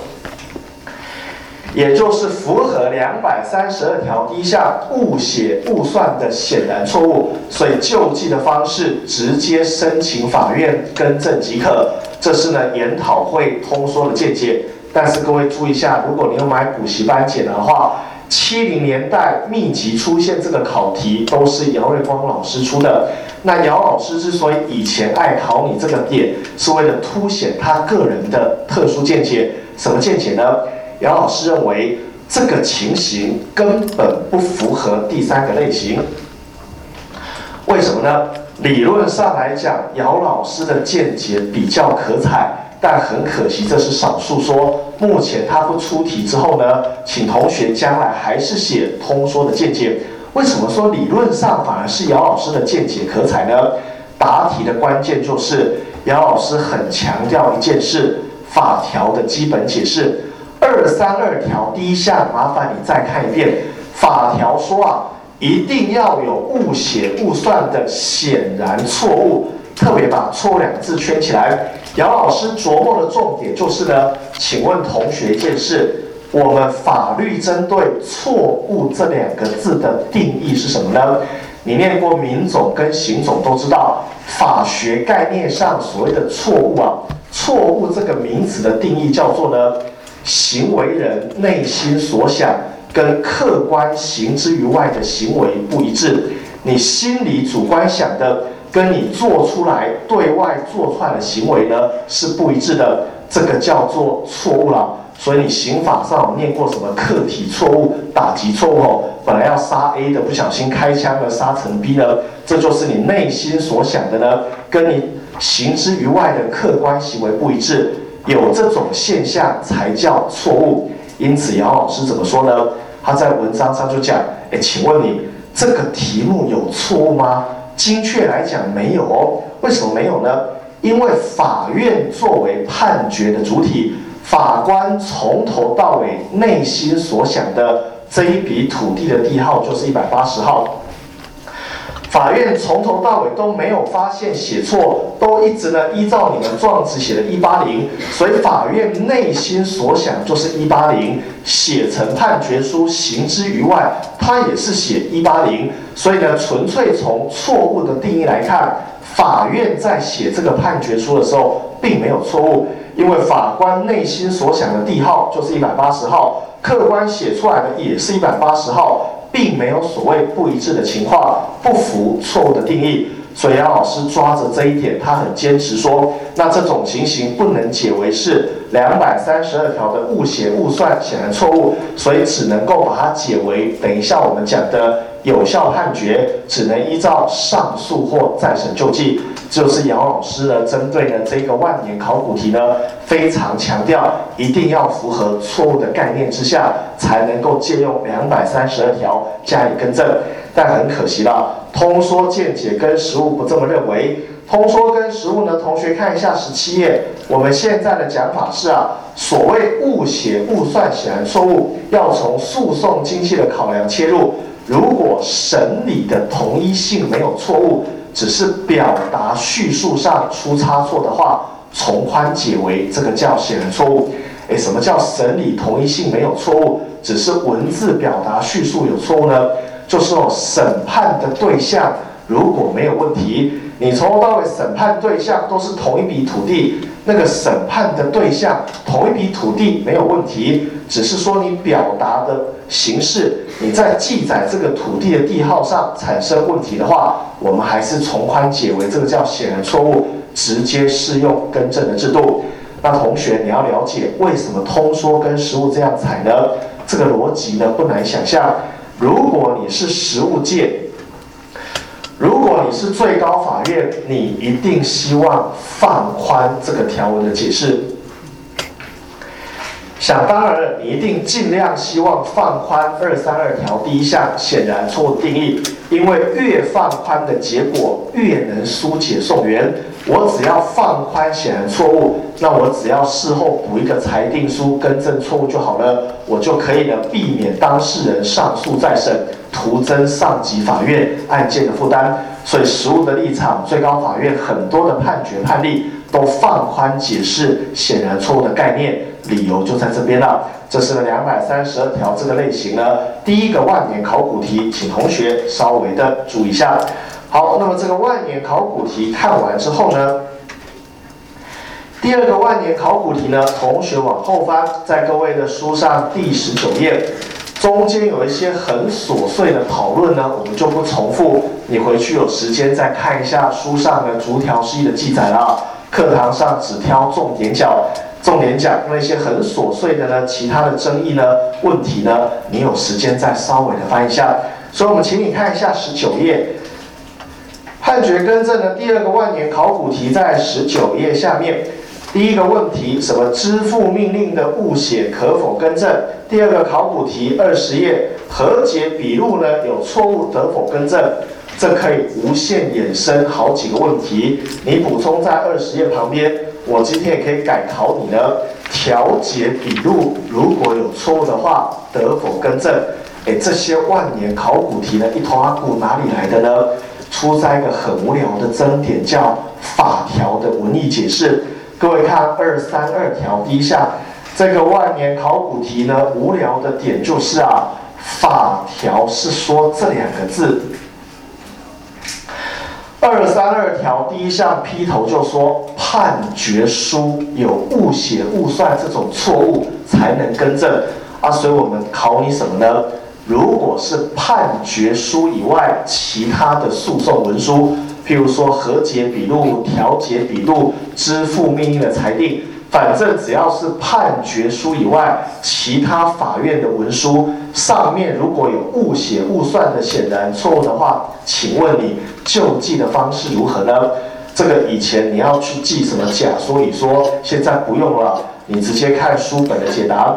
也就是符合两百三十二条第一项误写误算的显然错误，所以救济的方式直接申请法院更正即可。这是呢研讨会通说的见解。但是各位注意一下，如果你要买补习班解的话。七零年代密集出现这个考题，都是姚瑞光老师出的。那姚老师之所以以前爱考你这个点，是为了凸显他个人的特殊见解。什么见解呢？姚老师认为这个情形根本不符合第三个类型。为什么呢？理论上来讲，姚老师的见解比较可采。但很可惜，这是少数。说目前他不出题之后呢，请同学将来还是写通说的见解。为什么说理论上反而是姚老师的见解可采呢？答题的关键就是姚老师很强调一件事：法条的基本解释。二三二条第一项，麻烦你再看一遍。法条说啊，一定要有误写误算的显然错误，特别把“错”两字圈起来。姚老师琢磨的重点就是呢，请问同学一件事：我们法律针对“错误”这两个字的定义是什么呢？你念过民总跟刑总都知道，法学概念上所谓的错误啊，错误这个名词的定义叫做呢。行为人内心所想跟客观行之于外的行为不一致，你心里主观想的跟你做出来对外做出来的行为呢是不一致的，这个叫做错误了。所以你刑法上有念过什么客体错误、打击错误哦？本来要杀 A 的，不小心开枪了，杀成 B 呢？这就是你内心所想的呢，跟你行之于外的客观行为不一致。有这种现象才叫错误，因此姚老师怎么说呢？他在文章上就讲：哎，请问你这个题目有错误吗？精确来讲没有哦。为什么没有呢？因为法院作为判决的主体，法官从头到尾内心所想的这一笔土地的地号就是一百八十号。法院从头到尾都没有发现写错，都一直呢依照你们状词写的一八零，所以法院内心所想就是一八零，写成判决书行之于外，他也是写一八零，所以呢纯粹从错误的定义来看，法院在写这个判决书的时候并没有错误，因为法官内心所想的地号就是一百八十号，客观写出来的也是一百八十号。并没有所谓不一致的情况，不符错误的定义，所以杨老师抓着这一点，他很坚持说，那这种情形不能解为是两百三十二条的误写误算显然错误，所以只能够把它解为等一下我们讲的有效判决，只能依照上诉或再审救济。就是姚老师呢，针对呢这个万年考古题呢，非常强调一定要符合错误的概念之下，才能够借用两百三十二条加以更正。但很可惜了，通说见解跟实物不这么认为。通说跟实物呢，同学看一下十七页。我们现在的讲法是啊，所谓误写误算显然错误，要从诉讼经济的考量切入。如果审理的同一性没有错误。只是表达叙述上出差错的话，从宽解为这个叫显然错误。诶，什么叫审理同一性没有错误？只是文字表达叙述有错误呢？就是哦，审判的对象如果没有问题，你从头到尾审判对象都是同一笔土地，那个审判的对象同一笔土地没有问题，只是说你表达的。形式，你在记载这个土地的地号上产生问题的话，我们还是从宽解为这个叫显然错误，直接适用更正的制度。那同学你要了解为什么通说跟实物这样采呢？这个逻辑呢不难想象。如果你是实物界，如果你是最高法院，你一定希望放宽这个条文的解释。想当然了，你一定尽量希望放宽二三二条第一项显然错误定义，因为越放宽的结果越能疏解送源。我只要放宽显然错误，那我只要事后补一个裁定书更正错误就好了，我就可以呢避免当事人上诉再审，徒增上级法院案件的负担。所以实务的立场，最高法院很多的判决判例都放宽解释显然错误的概念。理由就在这边了，这是两百三十二条这个类型呢，第一个万年考古题，请同学稍微的注意一下。好，那么这个万年考古题看完之后呢，第二个万年考古题呢，同学往后翻，在各位的书上第十九页，中间有一些很琐碎的讨论呢，我们就不重复，你回去有时间再看一下书上的逐条示意的记载了，课堂上只挑重点讲。重点讲那些很琐碎的呢，其他的争议呢、问题呢，你有时间再稍微的翻一下。所以，我们请你看一下十九页判决更正的第二个万年考古题，在十九页下面。第一个问题，什么支付命令的误写可否更正？第二个考古题，二十页和解笔录呢有错误得否更正？这可以无限衍生好几个问题，你补充在二十页旁边。我今天也可以改考你呢，调解笔录如果有错误的话，得否更正？哎，这些万年考古题呢，一头阿古哪里来的呢？出在一个很无聊的争点，叫法条的文艺解释。各位看二三二条第一项，这个万年考古题呢，无聊的点就是啊，法条是说这两个字。二三二条第一项劈头就说判决书有误写误算这种错误才能更正啊，所以我们考你什么呢？如果是判决书以外其他的诉讼文书。譬如说和解笔录、调解笔录、支付命令的裁定，反正只要是判决书以外，其他法院的文书上面如果有误写误算的显然错误的话，请问你救济的方式如何呢？这个以前你要去记什么假说乙说，现在不用了，你直接看书本的解答。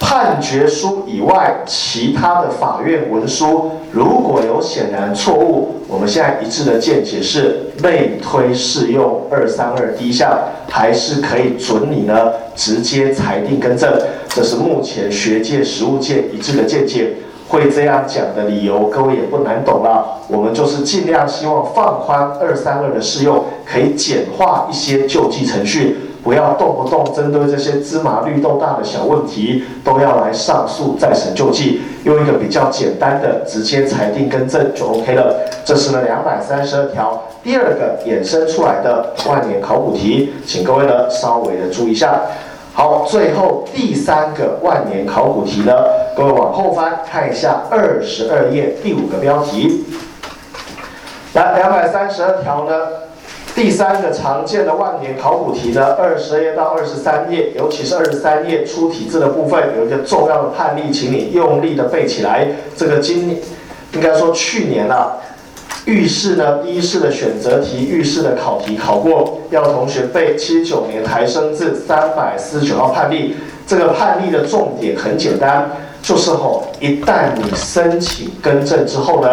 判决书以外，其他的法院文书如果有显然错误，我们现在一致的见解是类推适用二三二第一项，还是可以准你呢直接裁定更正。这是目前学界、实务界一致的见解。会这样讲的理由，各位也不难懂了。我们就是尽量希望放宽二三二的适用，可以简化一些救济程序。不要动不动针对这些芝麻绿豆大的小问题都要来上诉再审救济，用一个比较简单的直接裁定更正就 OK 了。这是呢两百三十二条第二个衍生出来的万年考古题，请各位呢稍微的注意一下。好，最后第三个万年考古题呢，各位往后翻看一下二十二页第五个标题。来，两百三十二条呢。第三个常见的万年考古题呢，二十页到二十三页，尤其是二十三页出题字的部分，有一个重要的判例，请你用力的背起来。这个今应该说去年啊，预试呢第一试的选择题，预试的考题考过，要同学背七九年台生字三百四十九号判例。这个判例的重点很简单，就是吼，一旦你申请更正之后呢。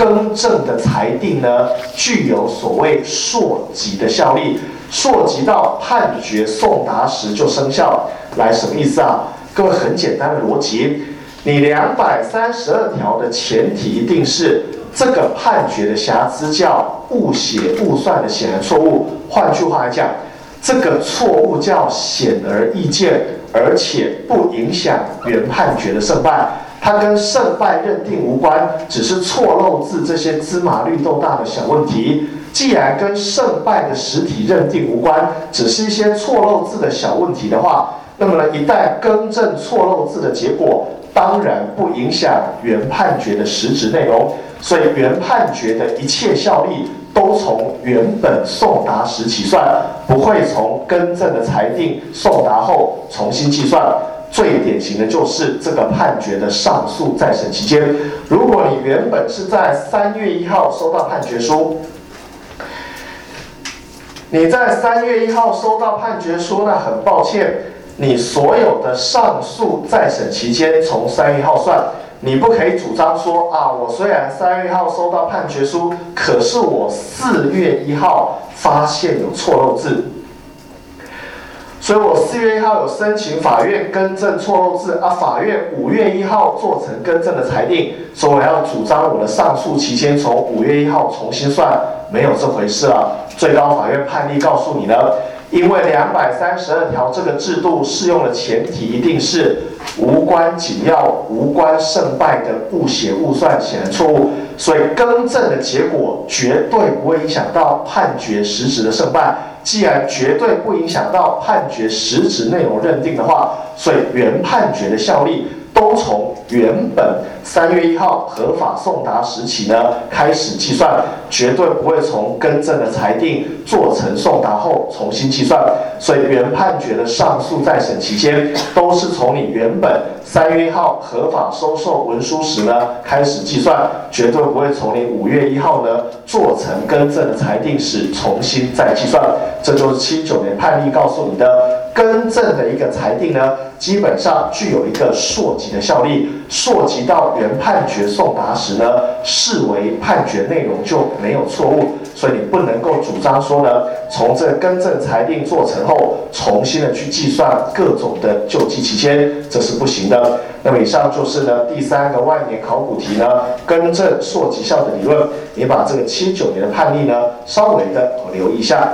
更正的裁定呢，具有所谓溯及的效力，溯及到判决送达时就生效。来，什么意思啊？各位很简单的逻辑，你两百三十二条的前提一定是这个判决的瑕疵叫误写误算的显然错误。换句话来讲，这个错误叫显而易见，而且不影响原判决的胜败。它跟胜败认定无关，只是错漏字这些芝麻绿豆大的小问题。既然跟胜败的实体认定无关，只是一些错漏字的小问题的话，那么呢，一旦更正错漏字的结果，当然不影响原判决的实质内容。所以原判决的一切效力都从原本送达时起算，不会从更正的裁定送达后重新计算。最典型的就是这个判决的上诉再审期间，如果你原本是在三月一号收到判决书，你在三月一号收到判决书，那很抱歉，你所有的上诉再审期间从三月一号算，你不可以主张说啊，我虽然三月一号收到判决书，可是我四月一号发现有错漏字。所以我四月一号有申请法院更正错漏字啊，法院五月一号做成更正的裁定，所以我要主张我的上诉期间从五月一号重新算，没有这回事啊。最高法院判例告诉你呢，因为两百三十二条这个制度适用的前提一定是无关紧要、无关胜败的误写误算显然错误，所以更正的结果绝对不会影响到判决实质的胜败。既然绝对不影响到判决实质内容认定的话，所以原判决的效力都从原本三月一号合法送达时起呢开始计算，绝对不会从更正的裁定做成送达后重新计算。所以原判决的上诉再审期间，都是从你原本三月一号合法收受文书时呢开始计算，绝对不会从你五月一号呢做成更正的裁定时重新再计算。这就是七九年判例告诉你的。更正的一个裁定呢，基本上具有一个溯及的效力，溯及到原判决送达时呢，视为判决内容就没有错误，所以你不能够主张说呢，从这更正裁定做成后，重新的去计算各种的救济期间，这是不行的。那么以上就是呢第三个万年考古题呢，更正溯及效的理论，也把这个七九年的判例呢，稍微的留意一下。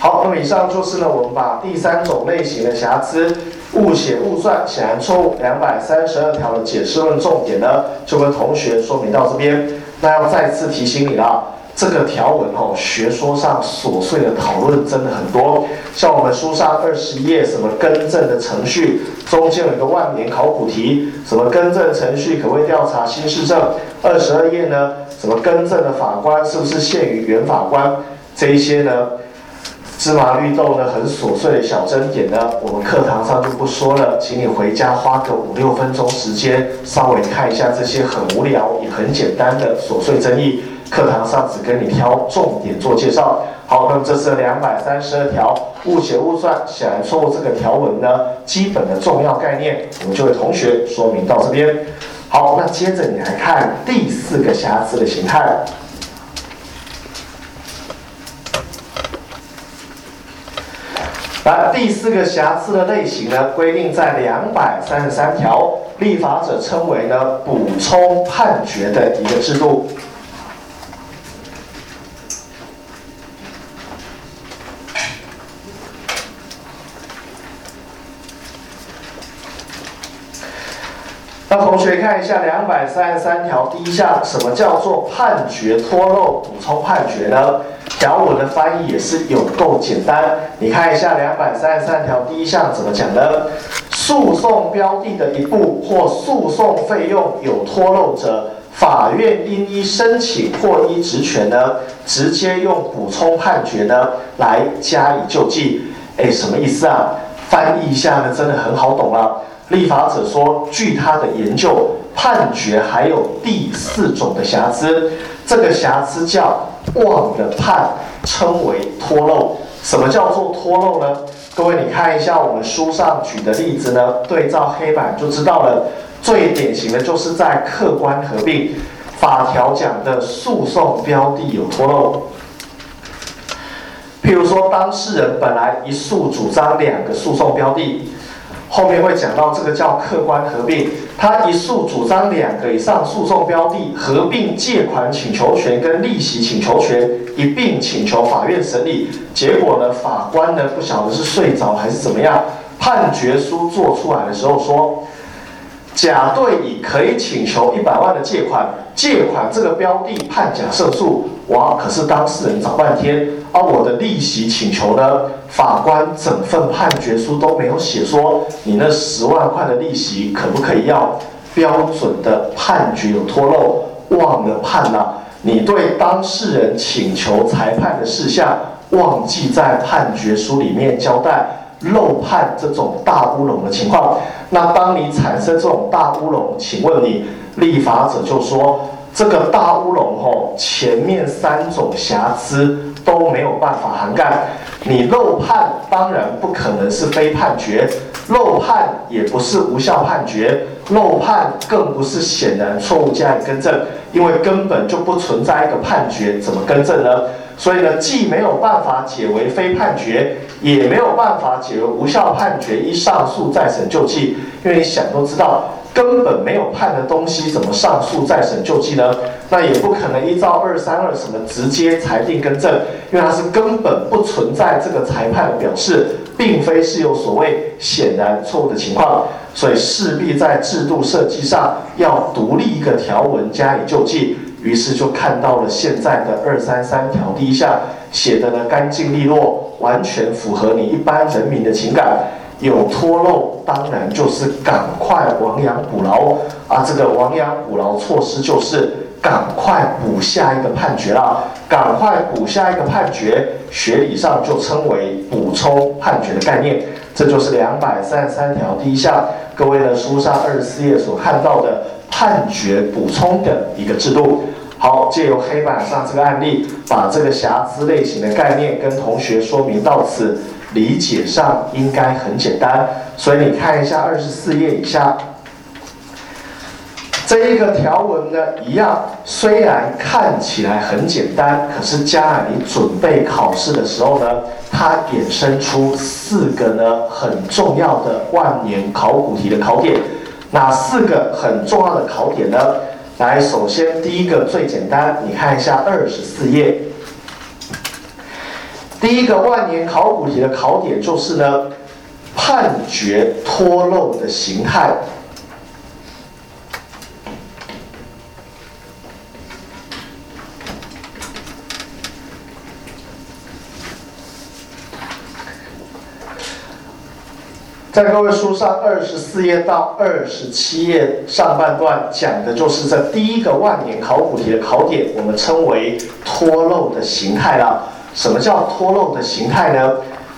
好，那么以上就是呢，我们把第三种类型的瑕疵，误写误算显然错误两百三十二条的解释论重点呢，就跟同学说明到这边。那要再次提醒你了，这个条文哦，学说上琐碎的讨论真的很多。像我们书上二十一页，什么更正的程序，中间有一个万年考古题，什么更正程序可谓调查新市政。二十二页呢，什么更正的法官是不是限于原法官？这一些呢？芝麻绿豆呢，很琐碎的小争点呢，我们课堂上就不说了，请你回家花个五六分钟时间，稍微看一下这些很无聊也很简单的琐碎争议。课堂上只跟你挑重点做介绍。好，那么这是两百三十二条误写误算显然错误这个条文呢，基本的重要概念，我们就为同学说明到这边。好，那接着你来看第四个瑕疵的形态。来，第四个瑕疵的类型呢，规定在两百三十三条，立法者称为呢补充判决的一个制度。那同学看一下两百三十三条第一项，什么叫做判决脱漏补充判决呢？条文的翻译也是有够简单。你看一下两百三十三条第一项怎么讲呢？诉讼标的的一部或诉讼费用有脱漏者，法院应依申请或依职权呢，直接用补充判决呢来加以救济。哎，什么意思啊？翻译一下呢，真的很好懂了。立法者说，据他的研究，判决还有第四种的瑕疵，这个瑕疵叫忘了判，称为脱漏。什么叫做脱漏呢？各位，你看一下我们书上举的例子呢，对照黑板就知道了。最典型的就是在客观合并法条讲的诉讼标的有脱漏。譬如说，当事人本来一诉主张两个诉讼标的。后面会讲到这个叫客观合并，他一诉主张两个以上诉讼标的合并借款请求权跟利息请求权一并请求法院审理，结果呢，法官呢不晓得是睡着还是怎么样，判决书做出来的时候说。甲对乙可以请求一百万的借款，借款这个标的判甲胜诉，哇！可是当事人找半天，而我的利息请求呢？法官整份判决书都没有写说你那十万块的利息可不可以要？标准的判决有脱漏，忘了判了。你对当事人请求裁判的事项忘记在判决书里面交代。漏判这种大乌龙的情况，那当你产生这种大乌龙，请问你立法者就说这个大乌龙吼，前面三种瑕疵都没有办法涵盖，你漏判当然不可能是非判决，漏判也不是无效判决，漏判更不是显然错误加以更正，因为根本就不存在一个判决，怎么更正呢？所以呢，既没有办法解为非判决，也没有办法解为无效判决，一上诉再审救济。因为你想都知道，根本没有判的东西，怎么上诉再审救济呢？那也不可能依照二三二什么直接裁定更正，因为它是根本不存在这个裁判的表示，并非是有所谓显然错误的情况，所以势必在制度设计上要独立一个条文加以救济。于是就看到了现在的二三三条第一项写的呢干净利落，完全符合你一般人民的情感。有脱漏，当然就是赶快亡羊补牢啊！这个亡羊补牢措施就是赶快补下一个判决了，赶快补下一个判决，学理上就称为补充判决的概念。这就是两百三十三条第一项，各位的书上二十四页所看到的判决补充的一个制度。好，借由黑板上这个案例，把这个瑕疵类型的概念跟同学说明到此，理解上应该很简单。所以你看一下二十四页以下，这一个条文呢，一样，虽然看起来很简单，可是将来你准备考试的时候呢，它衍生出四个呢很重要的万年考古题的考点。哪四个很重要的考点呢？来，首先第一个最简单，你看一下二十四页，第一个万年考古题的考点就是呢，判决脱漏的形态。在各位书上二十四页到二十七页上半段讲的就是这第一个万年考古题的考点，我们称为脱漏的形态了。什么叫脱漏的形态呢？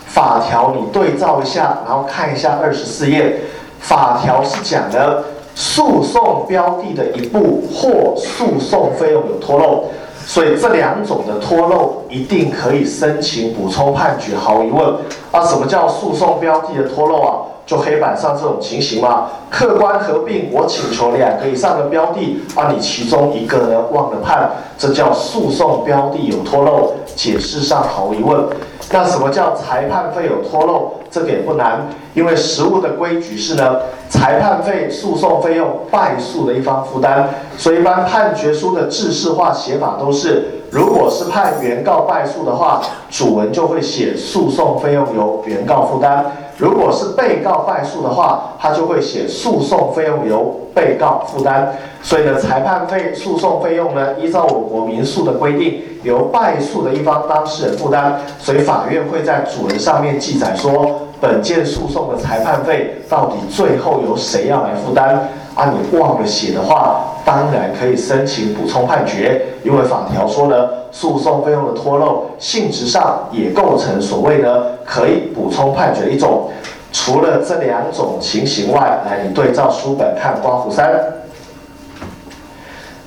法条你对照一下，然后看一下二十四页，法条是讲的诉讼标的的一部或诉讼费用有脱漏，所以这两种的脱漏一定可以申请补充判决，毫无疑问。啊，什么叫诉讼标的的脱漏啊？就黑板上这种情形嘛，客观合并，我请求两个以上的标的，啊，你其中一个呢忘了判，这叫诉讼标的有脱漏，解释上毫无疑问。那什么叫裁判费有脱漏？这个也不难，因为实务的规矩是呢，裁判费、诉讼费用败诉的一方负担，所以一般判决书的制式化写法都是，如果是判原告败诉的话，主文就会写诉讼费用由原告负担。如果是被告败诉的话，他就会写诉讼费用由被告负担。所以呢，裁判费、诉讼费用呢，依照我国民诉的规定，由败诉的一方当事人负担。所以法院会在主文上面记载说，本件诉讼的裁判费到底最后由谁要来负担？啊，你忘了写的话，当然可以申请补充判决，因为法条说呢，诉讼费用的脱漏性质上也构成所谓的可以补充判决一种。除了这两种情形外，来你对照书本看刮胡三。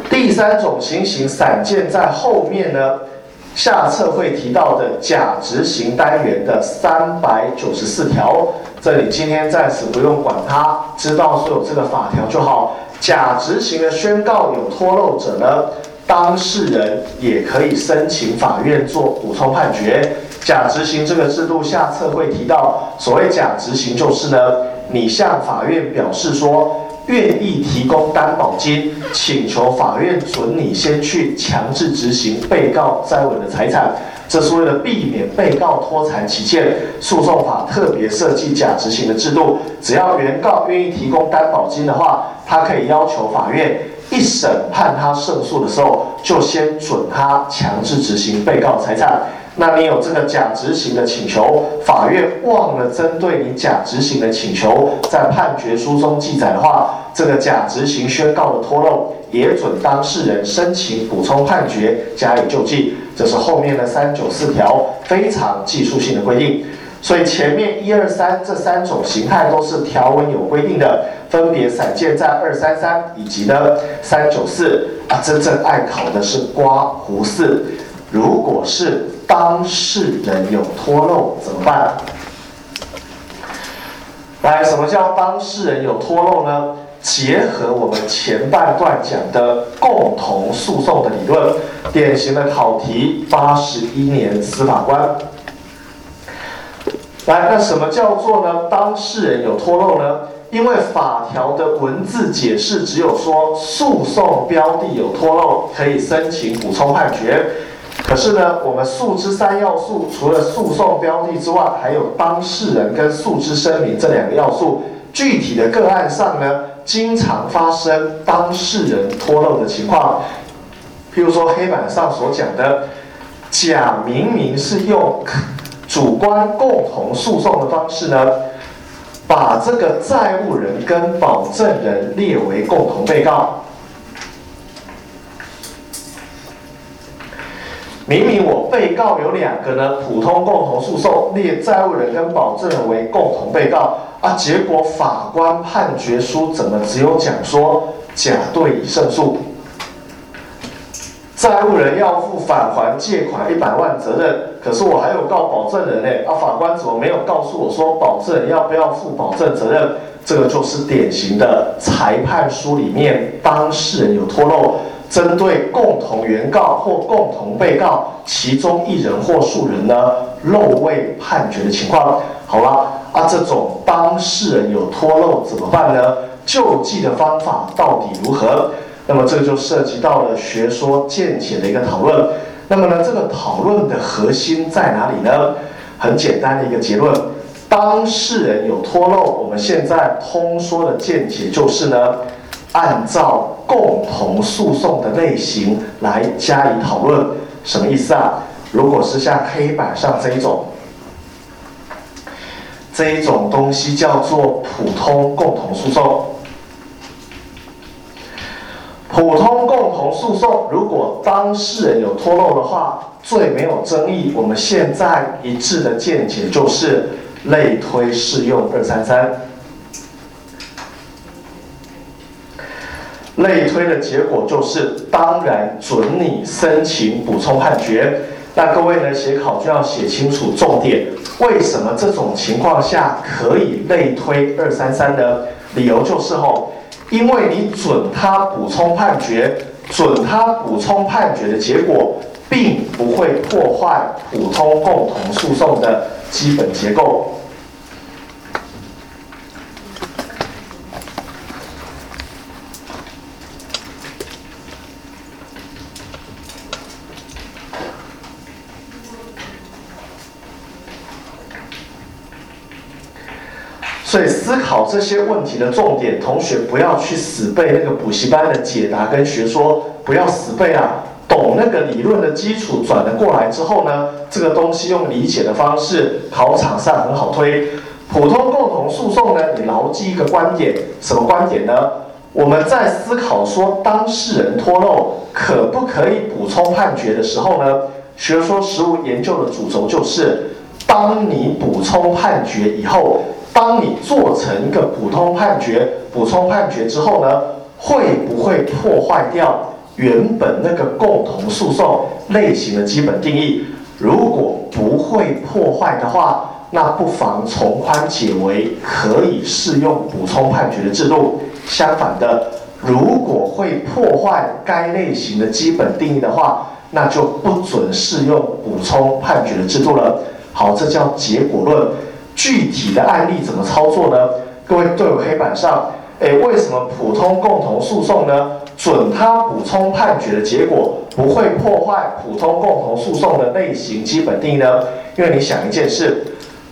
第三种情形散见在后面呢，下册会提到的假执行单元的三百九十四条。这里今天暂时不用管它，知道说有这个法条就好。假执行的宣告有脱漏者呢，当事人也可以申请法院做补充判决。假执行这个制度下册会提到，所谓假执行就是呢，你向法院表示说愿意提供担保金，请求法院准你先去强制执行被告在稳的财产。这是为了避免被告脱产起见，诉讼法特别设计假执行的制度。只要原告愿意提供担保金的话，他可以要求法院一审判他胜诉的时候，就先准他强制执行被告财产。那你有这个假执行的请求，法院忘了针对你假执行的请求，在判决书中记载的话，这个假执行宣告的脱漏，也准当事人申请补充判决加以救济。这是后面的三九四条非常技术性的规定，所以前面一二三这三种形态都是条文有规定的，分别散见在二三三以及呢三九四啊。真正爱考的是刮胡四，如果是当事人有脱漏怎么办？来，什么叫当事人有脱漏呢？结合我们前半段讲的共同诉讼的理论，典型的考题八十一年司法官。来，那什么叫做呢？当事人有脱漏呢？因为法条的文字解释只有说诉讼标的有脱漏，可以申请补充判决。可是呢，我们诉之三要素，除了诉讼标的之外，还有当事人跟诉之声明这两个要素。具体的个案上呢？经常发生当事人脱漏的情况，譬如说黑板上所讲的，甲明明是用主观共同诉讼的方式呢，把这个债务人跟保证人列为共同被告。明明我被告有两个呢，普通共同诉讼列债务人跟保证人为共同被告啊，结果法官判决书怎么只有讲说甲对乙胜诉？债务人要负返还借款一百万责任，可是我还有告保证人呢，啊，法官怎么没有告诉我说保证人要不要负保证责任？这个就是典型的裁判书里面当事人有脱漏。针对共同原告或共同被告其中一人或数人呢漏未判决的情况，好了，啊，这种当事人有脱漏怎么办呢？救济的方法到底如何？那么这就涉及到了学说见解的一个讨论。那么呢，这个讨论的核心在哪里呢？很简单的一个结论：当事人有脱漏，我们现在通说的见解就是呢。按照共同诉讼的类型来加以讨论，什么意思啊？如果是像黑板上这一种，这一种东西叫做普通共同诉讼。普通共同诉讼，如果当事人有脱漏的话，最没有争议。我们现在一致的见解就是类推适用二三三。类推的结果就是，当然准你申请补充判决。那各位呢，写考卷要写清楚重点。为什么这种情况下可以类推二三三呢？理由就是吼，因为你准他补充判决，准他补充判决的结果，并不会破坏普通共同诉讼的基本结构。所以思考这些问题的重点，同学不要去死背那个补习班的解答跟学说，不要死背啊，懂那个理论的基础转了过来之后呢，这个东西用理解的方式，考场上很好推。普通共同诉讼呢，你牢记一个观点，什么观点呢？我们在思考说当事人脱漏可不可以补充判决的时候呢，学说实务研究的主轴就是，当你补充判决以后。当你做成一个普通判决、补充判决之后呢，会不会破坏掉原本那个共同诉讼类型的基本定义？如果不会破坏的话，那不妨从宽解为可以适用补充判决的制度。相反的，如果会破坏该类型的基本定义的话，那就不准适用补充判决的制度了。好，这叫结果论。具体的案例怎么操作呢？各位都有黑板上，诶，为什么普通共同诉讼呢？准他补充判决的结果不会破坏普通共同诉讼的类型基本定义呢？因为你想一件事，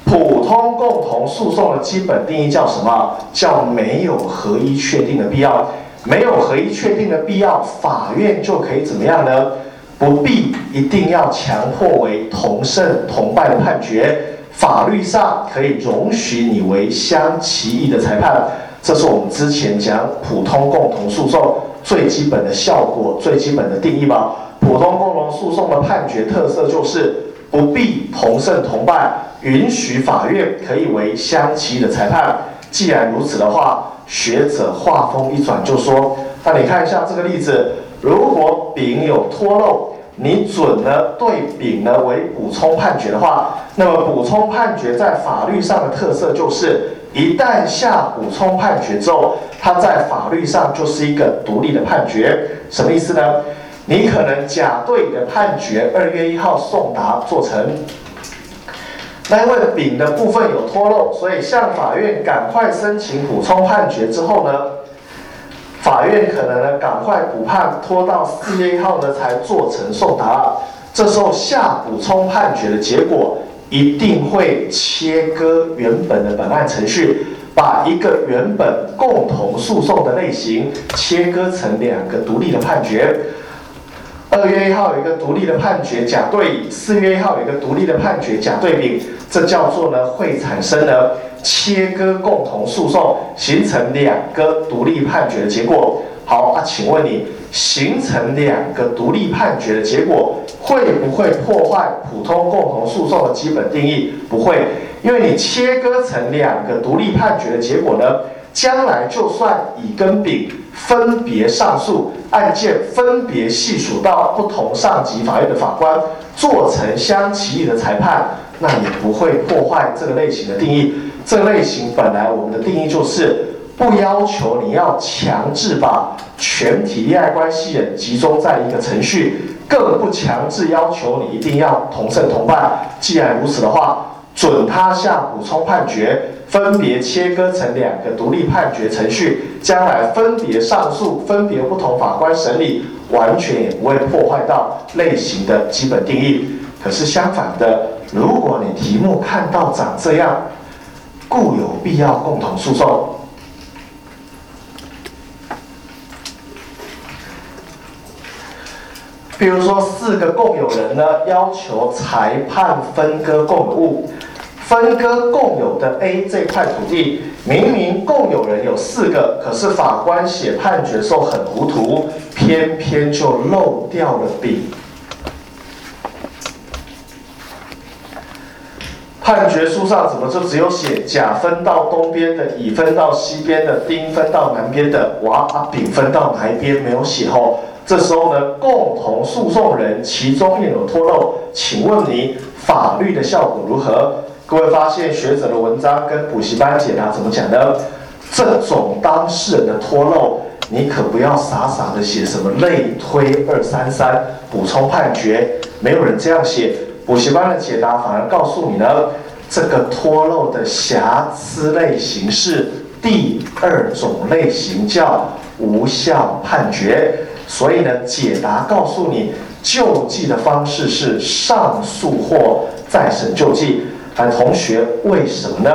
普通共同诉讼的基本定义叫什么？叫没有合一确定的必要。没有合一确定的必要，法院就可以怎么样呢？不必一定要强迫为同胜同败的判决。法律上可以容许你为相其义的裁判，这是我们之前讲普通共同诉讼最基本的效果、最基本的定义吧。普通共同诉讼的判决特色就是不必同胜同败，允许法院可以为相其义的裁判。既然如此的话，学者话锋一转就说：那你看一下这个例子，如果丙有脱漏。你准呢对丙呢为补充判决的话，那么补充判决在法律上的特色就是，一旦下补充判决之后，它在法律上就是一个独立的判决。什么意思呢？你可能甲对你的判决二月一号送达做成，那因为丙的部分有脱漏，所以向法院赶快申请补充判决之后呢？法院可能呢，赶快补判，拖到四月一号呢才做成送达。这时候下补充判决的结果，一定会切割原本的本案程序，把一个原本共同诉讼的类型切割成两个独立的判决。二月一号有一个独立的判决甲对乙，四月一号有一个独立的判决甲对丙，这叫做呢会产生呢切割共同诉讼，形成两个独立判决的结果。好啊，请问你形成两个独立判决的结果，会不会破坏普通共同诉讼的基本定义？不会，因为你切割成两个独立判决的结果呢，将来就算乙跟丙分别上诉，案件分别细数到不同上级法院的法官做成相其义的裁判，那也不会破坏这个类型的定义。这类型本来我们的定义就是。不要求你要强制把全体利害关系人集中在一个程序，更不强制要求你一定要同胜同败。既然如此的话，准他下补充判决，分别切割成两个独立判决程序，将来分别上诉，分别不同法官审理，完全也不会破坏到类型的基本定义。可是相反的，如果你题目看到长这样，故有必要共同诉讼。比如说，四个共有人呢要求裁判分割共有物，分割共有的 A 这块土地，明明共有人有四个，可是法官写判决时候很糊涂，偏偏就漏掉了 B。判决书上怎么就只有写甲分到东边的，乙分到西边的，丁分到南边的，哇啊丙分到哪一边没有写哦？这时候呢，共同诉讼人其中另有脱漏，请问你法律的效果如何？各位发现学者的文章跟补习班解答怎么讲呢？这种当事人的脱漏，你可不要傻傻的写什么类推二三三补充判决，没有人这样写。补习班的解答反而告诉你呢，这个脱漏的瑕疵类型是第二种类型，叫无效判决。所以呢，解答告诉你，救济的方式是上诉或再审救济。而同学，为什么呢？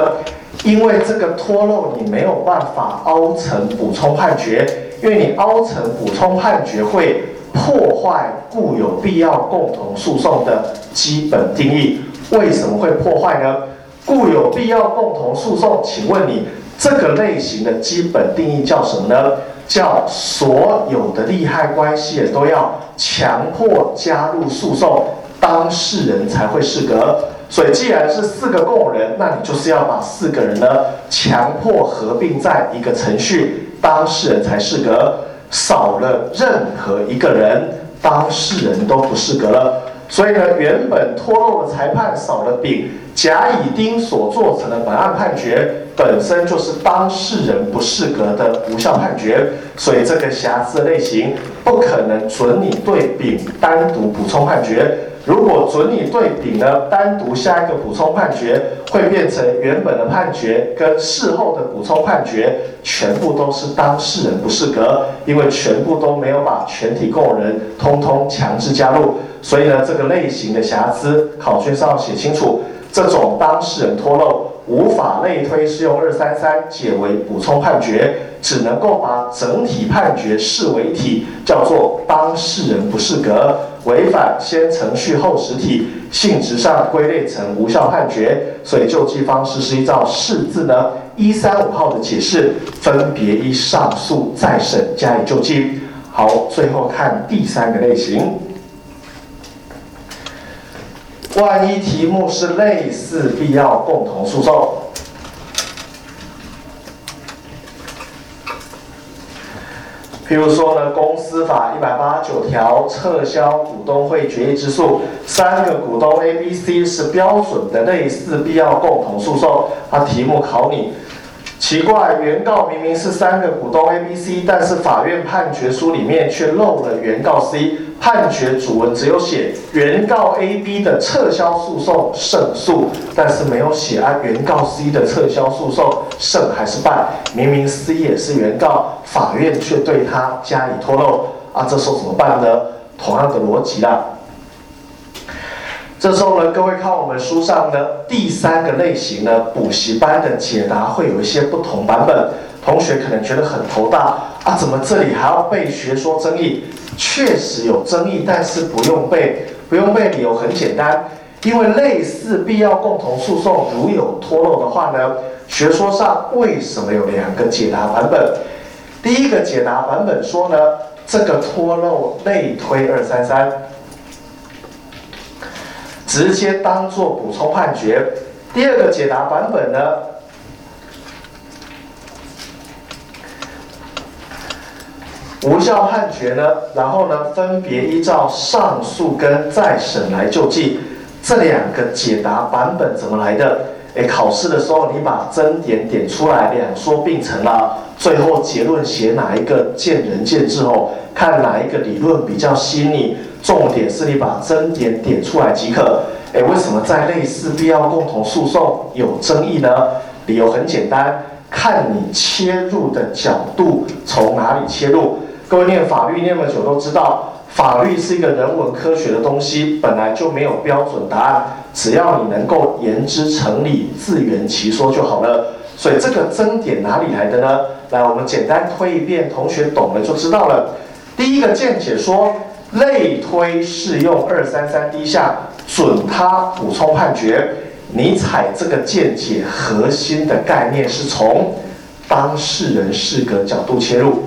因为这个脱漏你没有办法凹成补充判决，因为你凹成补充判决会破坏固有必要共同诉讼的基本定义。为什么会破坏呢？固有必要共同诉讼，请问你这个类型的基本定义叫什么呢？叫所有的利害关系人都要强迫加入诉讼，当事人才会适格。所以，既然是四个共人，那你就是要把四个人呢强迫合并在一个程序，当事人才适格。少了任何一个人，当事人都不适格了。所以呢，原本脱落的裁判少了丙、甲、乙、丁所做成的本案判决。本身就是当事人不适格的无效判决，所以这个瑕疵类型不可能准你对丙单独补充判决。如果准你对丙呢单独下一个补充判决，会变成原本的判决跟事后的补充判决全部都是当事人不适格，因为全部都没有把全体共有人通通强制加入。所以呢，这个类型的瑕疵考卷上写清楚，这种当事人脱漏。无法类推适用二三三解为补充判决，只能够把整体判决视为体，叫做当事人不适格，违反先程序后实体，性质上归类成无效判决。所以救济方式是依照四字呢一三五号的解释，分别依上诉再审加以救济。好，最后看第三个类型。万一题目是类似必要共同诉讼，譬如说呢，公司法一百八十九条撤销股东会决议之诉，三个股东 A、B、C 是标准的类似必要共同诉讼，它题目考你。奇怪，原告明明是三个股东 A、B、C，但是法院判决书里面却漏了原告 C。判决主文只有写原告 A、B 的撤销诉讼胜诉，但是没有写啊原告 C 的撤销诉讼胜还是败。明明 C 也是原告，法院却对他加以脱漏啊，这时候怎么办呢？同样的逻辑啦。这时候呢，各位看我们书上的第三个类型呢，补习班的解答会有一些不同版本。同学可能觉得很头大啊，怎么这里还要背学说争议？确实有争议，但是不用背，不用背理由很简单，因为类似必要共同诉讼如有脱漏的话呢，学说上为什么有两个解答版本？第一个解答版本说呢，这个脱漏类推二三三，直接当做补充判决。第二个解答版本呢？无效判决呢，然后呢，分别依照上诉跟再审来救济。这两个解答版本怎么来的？哎，考试的时候你把争点点出来，两说并成了，最后结论写哪一个见仁见智哦，看哪一个理论比较犀利。重点是你把争点点出来即可。哎，为什么在类似必要共同诉讼有争议呢？理由很简单，看你切入的角度从哪里切入。各位念法律念那么久都知道，法律是一个人文科学的东西，本来就没有标准答案，只要你能够言之成理、自圆其说就好了。所以这个争点哪里来的呢？来，我们简单推一遍，同学懂了就知道了。第一个见解说，类推适用二三三第一项，准他补充判决。你采这个见解核心的概念是从当事人适格角度切入。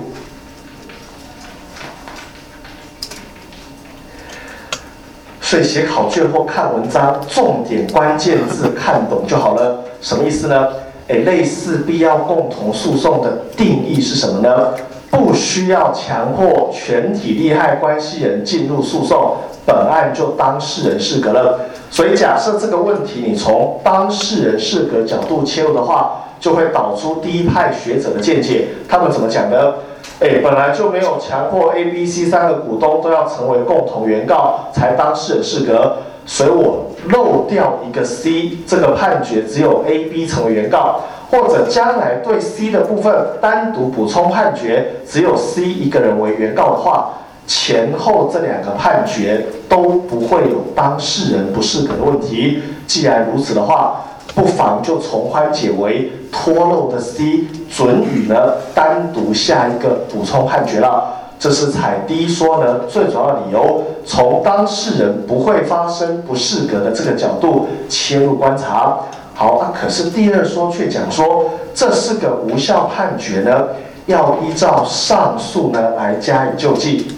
所以写考卷或看文章，重点关键字看懂就好了。什么意思呢？诶，类似必要共同诉讼的定义是什么呢？不需要强迫全体利害关系人进入诉讼，本案就当事人适格了。所以假设这个问题你从当事人适格角度切入的话，就会导出第一派学者的见解。他们怎么讲呢？哎，本来就没有强迫 A、B、C 三个股东都要成为共同原告才当事人适格，所以我漏掉一个 C，这个判决只有 A、B 成为原告，或者将来对 C 的部分单独补充判决，只有 C 一个人为原告的话，前后这两个判决都不会有当事人不适格的问题。既然如此的话，不妨就从宽解为脱漏的 C 准予呢单独下一个补充判决了。这是采第一说呢最主要理由，从当事人不会发生不适格的这个角度切入观察。好，那可是第二说却讲说这是个无效判决呢，要依照上诉呢来加以救济。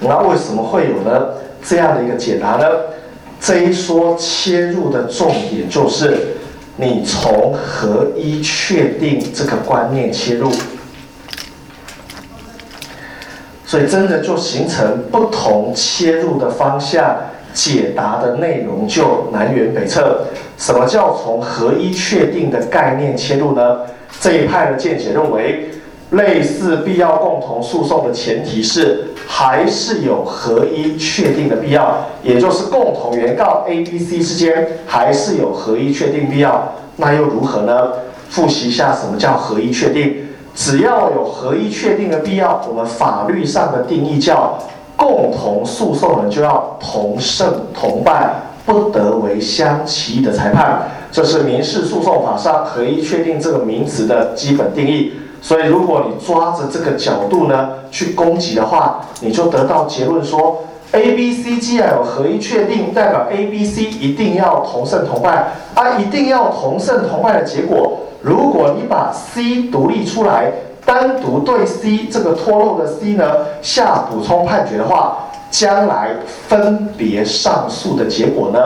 那为什么会有呢这样的一个解答呢？这一说切入的重点就是，你从合一确定这个观念切入，所以真的就形成不同切入的方向，解答的内容就南辕北辙。什么叫从合一确定的概念切入呢？这一派的见解认为。类似必要共同诉讼的前提是，还是有合一确定的必要，也就是共同原告 A、B、C 之间还是有合一确定必要。那又如何呢？复习一下什么叫合一确定？只要有合一确定的必要，我们法律上的定义叫共同诉讼人就要同胜同败，不得为相其的裁判。这是民事诉讼法上合一确定这个名词的基本定义。所以，如果你抓着这个角度呢去攻击的话，你就得到结论说，A、B、C 既然有合一确定，代表 A、B、C 一定要同胜同败。啊，一定要同胜同败的结果，如果你把 C 独立出来，单独对 C 这个脱落的 C 呢下补充判决的话，将来分别上诉的结果呢，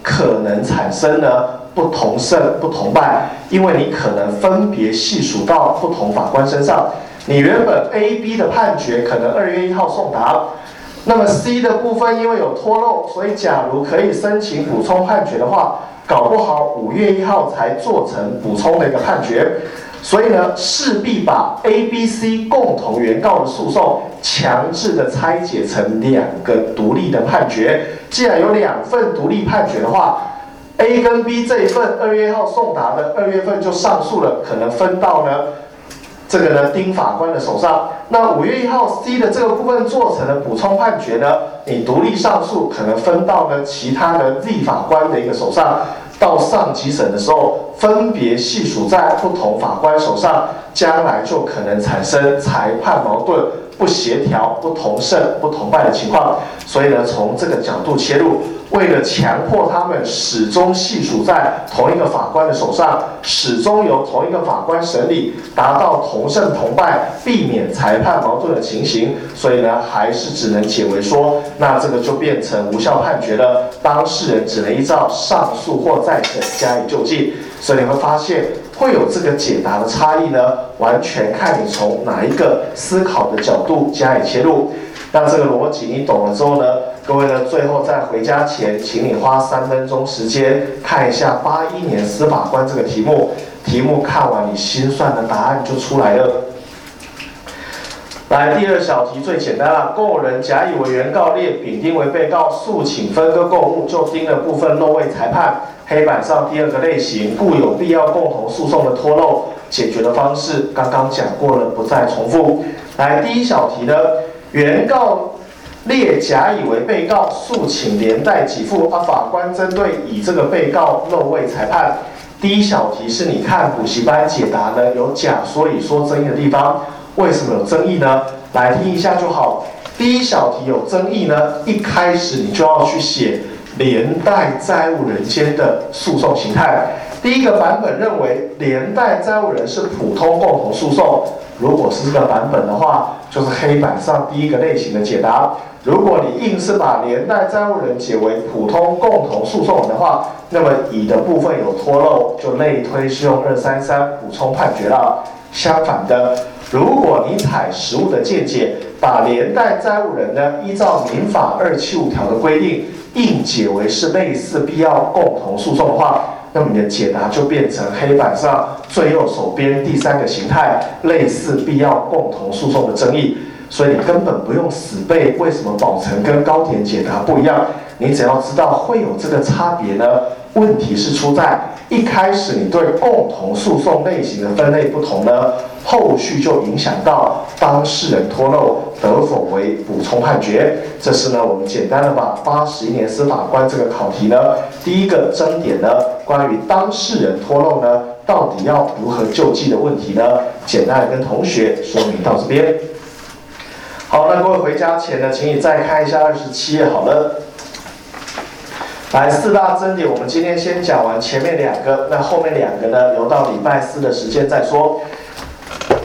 可能产生呢。不同胜不同败，因为你可能分别细数到不同法官身上。你原本 A、B 的判决可能二月一号送达，那么 C 的部分因为有脱漏，所以假如可以申请补充判决的话，搞不好五月一号才做成补充的一个判决。所以呢，势必把 A、B、C 共同原告的诉讼强制的拆解成两个独立的判决。既然有两份独立判决的话，A 跟 B 这一份二月一号送达的，二月份就上诉了，可能分到呢这个呢丁法官的手上。那五月一号 C 的这个部分做成了补充判决呢，你独立上诉可能分到呢其他的 Z 法官的一个手上。到上级审的时候，分别系属在不同法官手上，将来就可能产生裁判矛盾、不协调、不同胜不同败的情况。所以呢，从这个角度切入。为了强迫他们始终系属在同一个法官的手上，始终由同一个法官审理，达到同胜同败，避免裁判矛盾的情形，所以呢，还是只能解为说，那这个就变成无效判决了，当事人只能依照上诉或再审加以就近。所以你会发现会有这个解答的差异呢，完全看你从哪一个思考的角度加以切入。那这个逻辑你懂了之后呢？各位呢，最后在回家前，请你花三分钟时间看一下八一年司法官这个题目。题目看完，你心算的答案就出来了。来，第二小题最简单了，共人甲乙为原告，列丙丁为被告，诉请分割共物，就丁的部分漏位裁判。黑板上第二个类型，故有必要共同诉讼的脱漏，解决的方式刚刚讲过了，不再重复。来，第一小题呢？原告列甲乙为被告，诉请连带给付。啊，法官针对乙这个被告漏位裁判。第一小题是你看补习班解答呢，有甲所以说争议的地方。为什么有争议呢？来听一下就好。第一小题有争议呢，一开始你就要去写连带债务人间的诉讼形态。第一个版本认为连带债务人是普通共同诉讼。如果是这个版本的话，就是黑板上第一个类型的解答。如果你硬是把连带债务人解为普通共同诉讼的话，那么乙的部分有脱漏，就类推适用二三三补充判决了。相反的，如果你采实务的见解，把连带债务人呢依照民法二七五条的规定，硬解为是类似必要共同诉讼的话。那么你的解答就变成黑板上最右手边第三个形态，类似必要共同诉讼的争议，所以你根本不用死背为什么宝成跟高田解答不一样，你只要知道会有这个差别呢。问题是出在一开始你对共同诉讼类型的分类不同呢，后续就影响到当事人脱漏得否为补充判决。这是呢我们简单的把八十一年司法官这个考题呢，第一个争点呢，关于当事人脱漏呢，到底要如何救济的问题呢，简单的跟同学说明到这边。好，那各位回家前呢，请你再看一下二十七页，好了。来四大争点，我们今天先讲完前面两个，那后面两个呢，留到礼拜四的时间再说。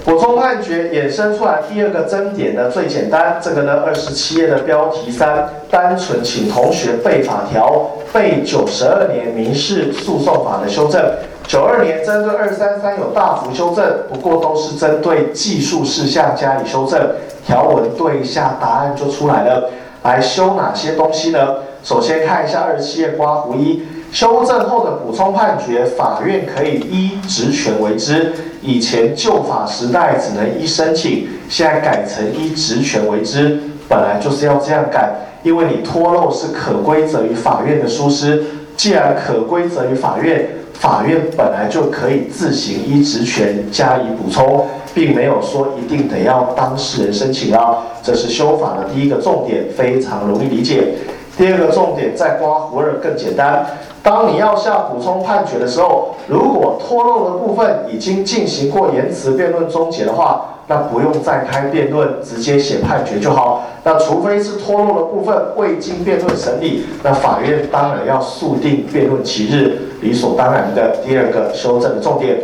补充判决衍生出来第二个争点呢，最简单，这个呢二十七页的标题三，单纯请同学背法条，背九十二年民事诉讼法的修正。九二年针对二三三有大幅修正，不过都是针对技术事项加以修正，条文对一下，答案就出来了。来修哪些东西呢？首先看一下二十七页刮胡一修正后的补充判决，法院可以依职权为之。以前旧法时代只能依申请，现在改成依职权为之。本来就是要这样改，因为你脱漏是可归责于法院的疏失。既然可归责于法院，法院本来就可以自行依职权加以补充，并没有说一定得要当事人申请啊。这是修法的第一个重点，非常容易理解。第二个重点在刮胡二更简单。当你要下补充判决的时候，如果脱漏的部分已经进行过言辞辩论终结的话，那不用再开辩论，直接写判决就好。那除非是脱落的部分未经辩论审理，那法院当然要速定辩论期日，理所当然的。第二个修正的重点，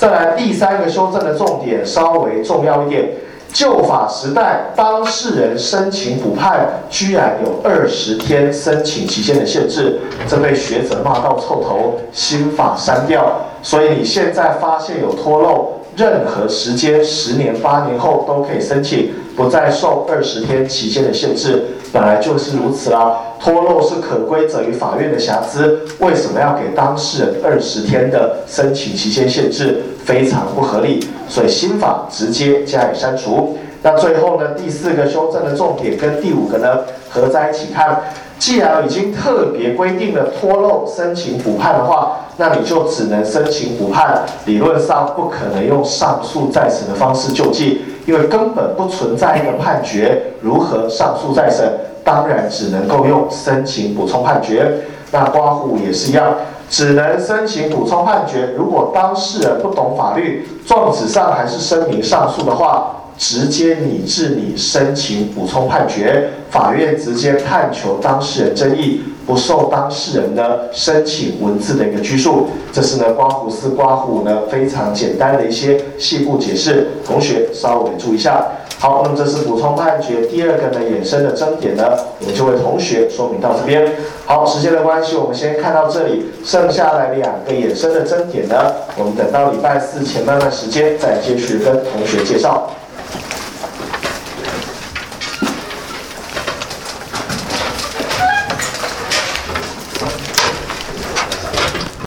再来第三个修正的重点稍微重要一点。旧法时代，当事人申请补判，居然有二十天申请期限的限制，这被学者骂到臭头。新法删掉，所以你现在发现有脱漏，任何时间，十年、八年后都可以申请，不再受二十天期限的限制。本来就是如此啦，脱漏是可归责于法院的瑕疵，为什么要给当事人二十天的申请期限限制？非常不合理，所以新法直接加以删除。那最后呢，第四个修正的重点跟第五个呢合在一起看。既然已经特别规定了脱漏申请补判的话，那你就只能申请补判，理论上不可能用上诉再审的方式救济，因为根本不存在一个判决，如何上诉再审？当然只能够用申请补充判决。那刮胡也是一样。只能申请补充判决。如果当事人不懂法律，状纸上还是声明上诉的话，直接拟制你申请补充判决，法院直接判求当事人争议，不受当事人的申请文字的一个拘束。这是呢刮胡丝刮胡呢非常简单的一些细部解释，同学稍微注意一下。好，那么这是补充判决第二个呢衍生的争点呢，我们就为同学说明到这边。好，时间的关系，我们先看到这里，剩下来两个衍生的争点呢，我们等到礼拜四前半段时间再继续跟同学介绍。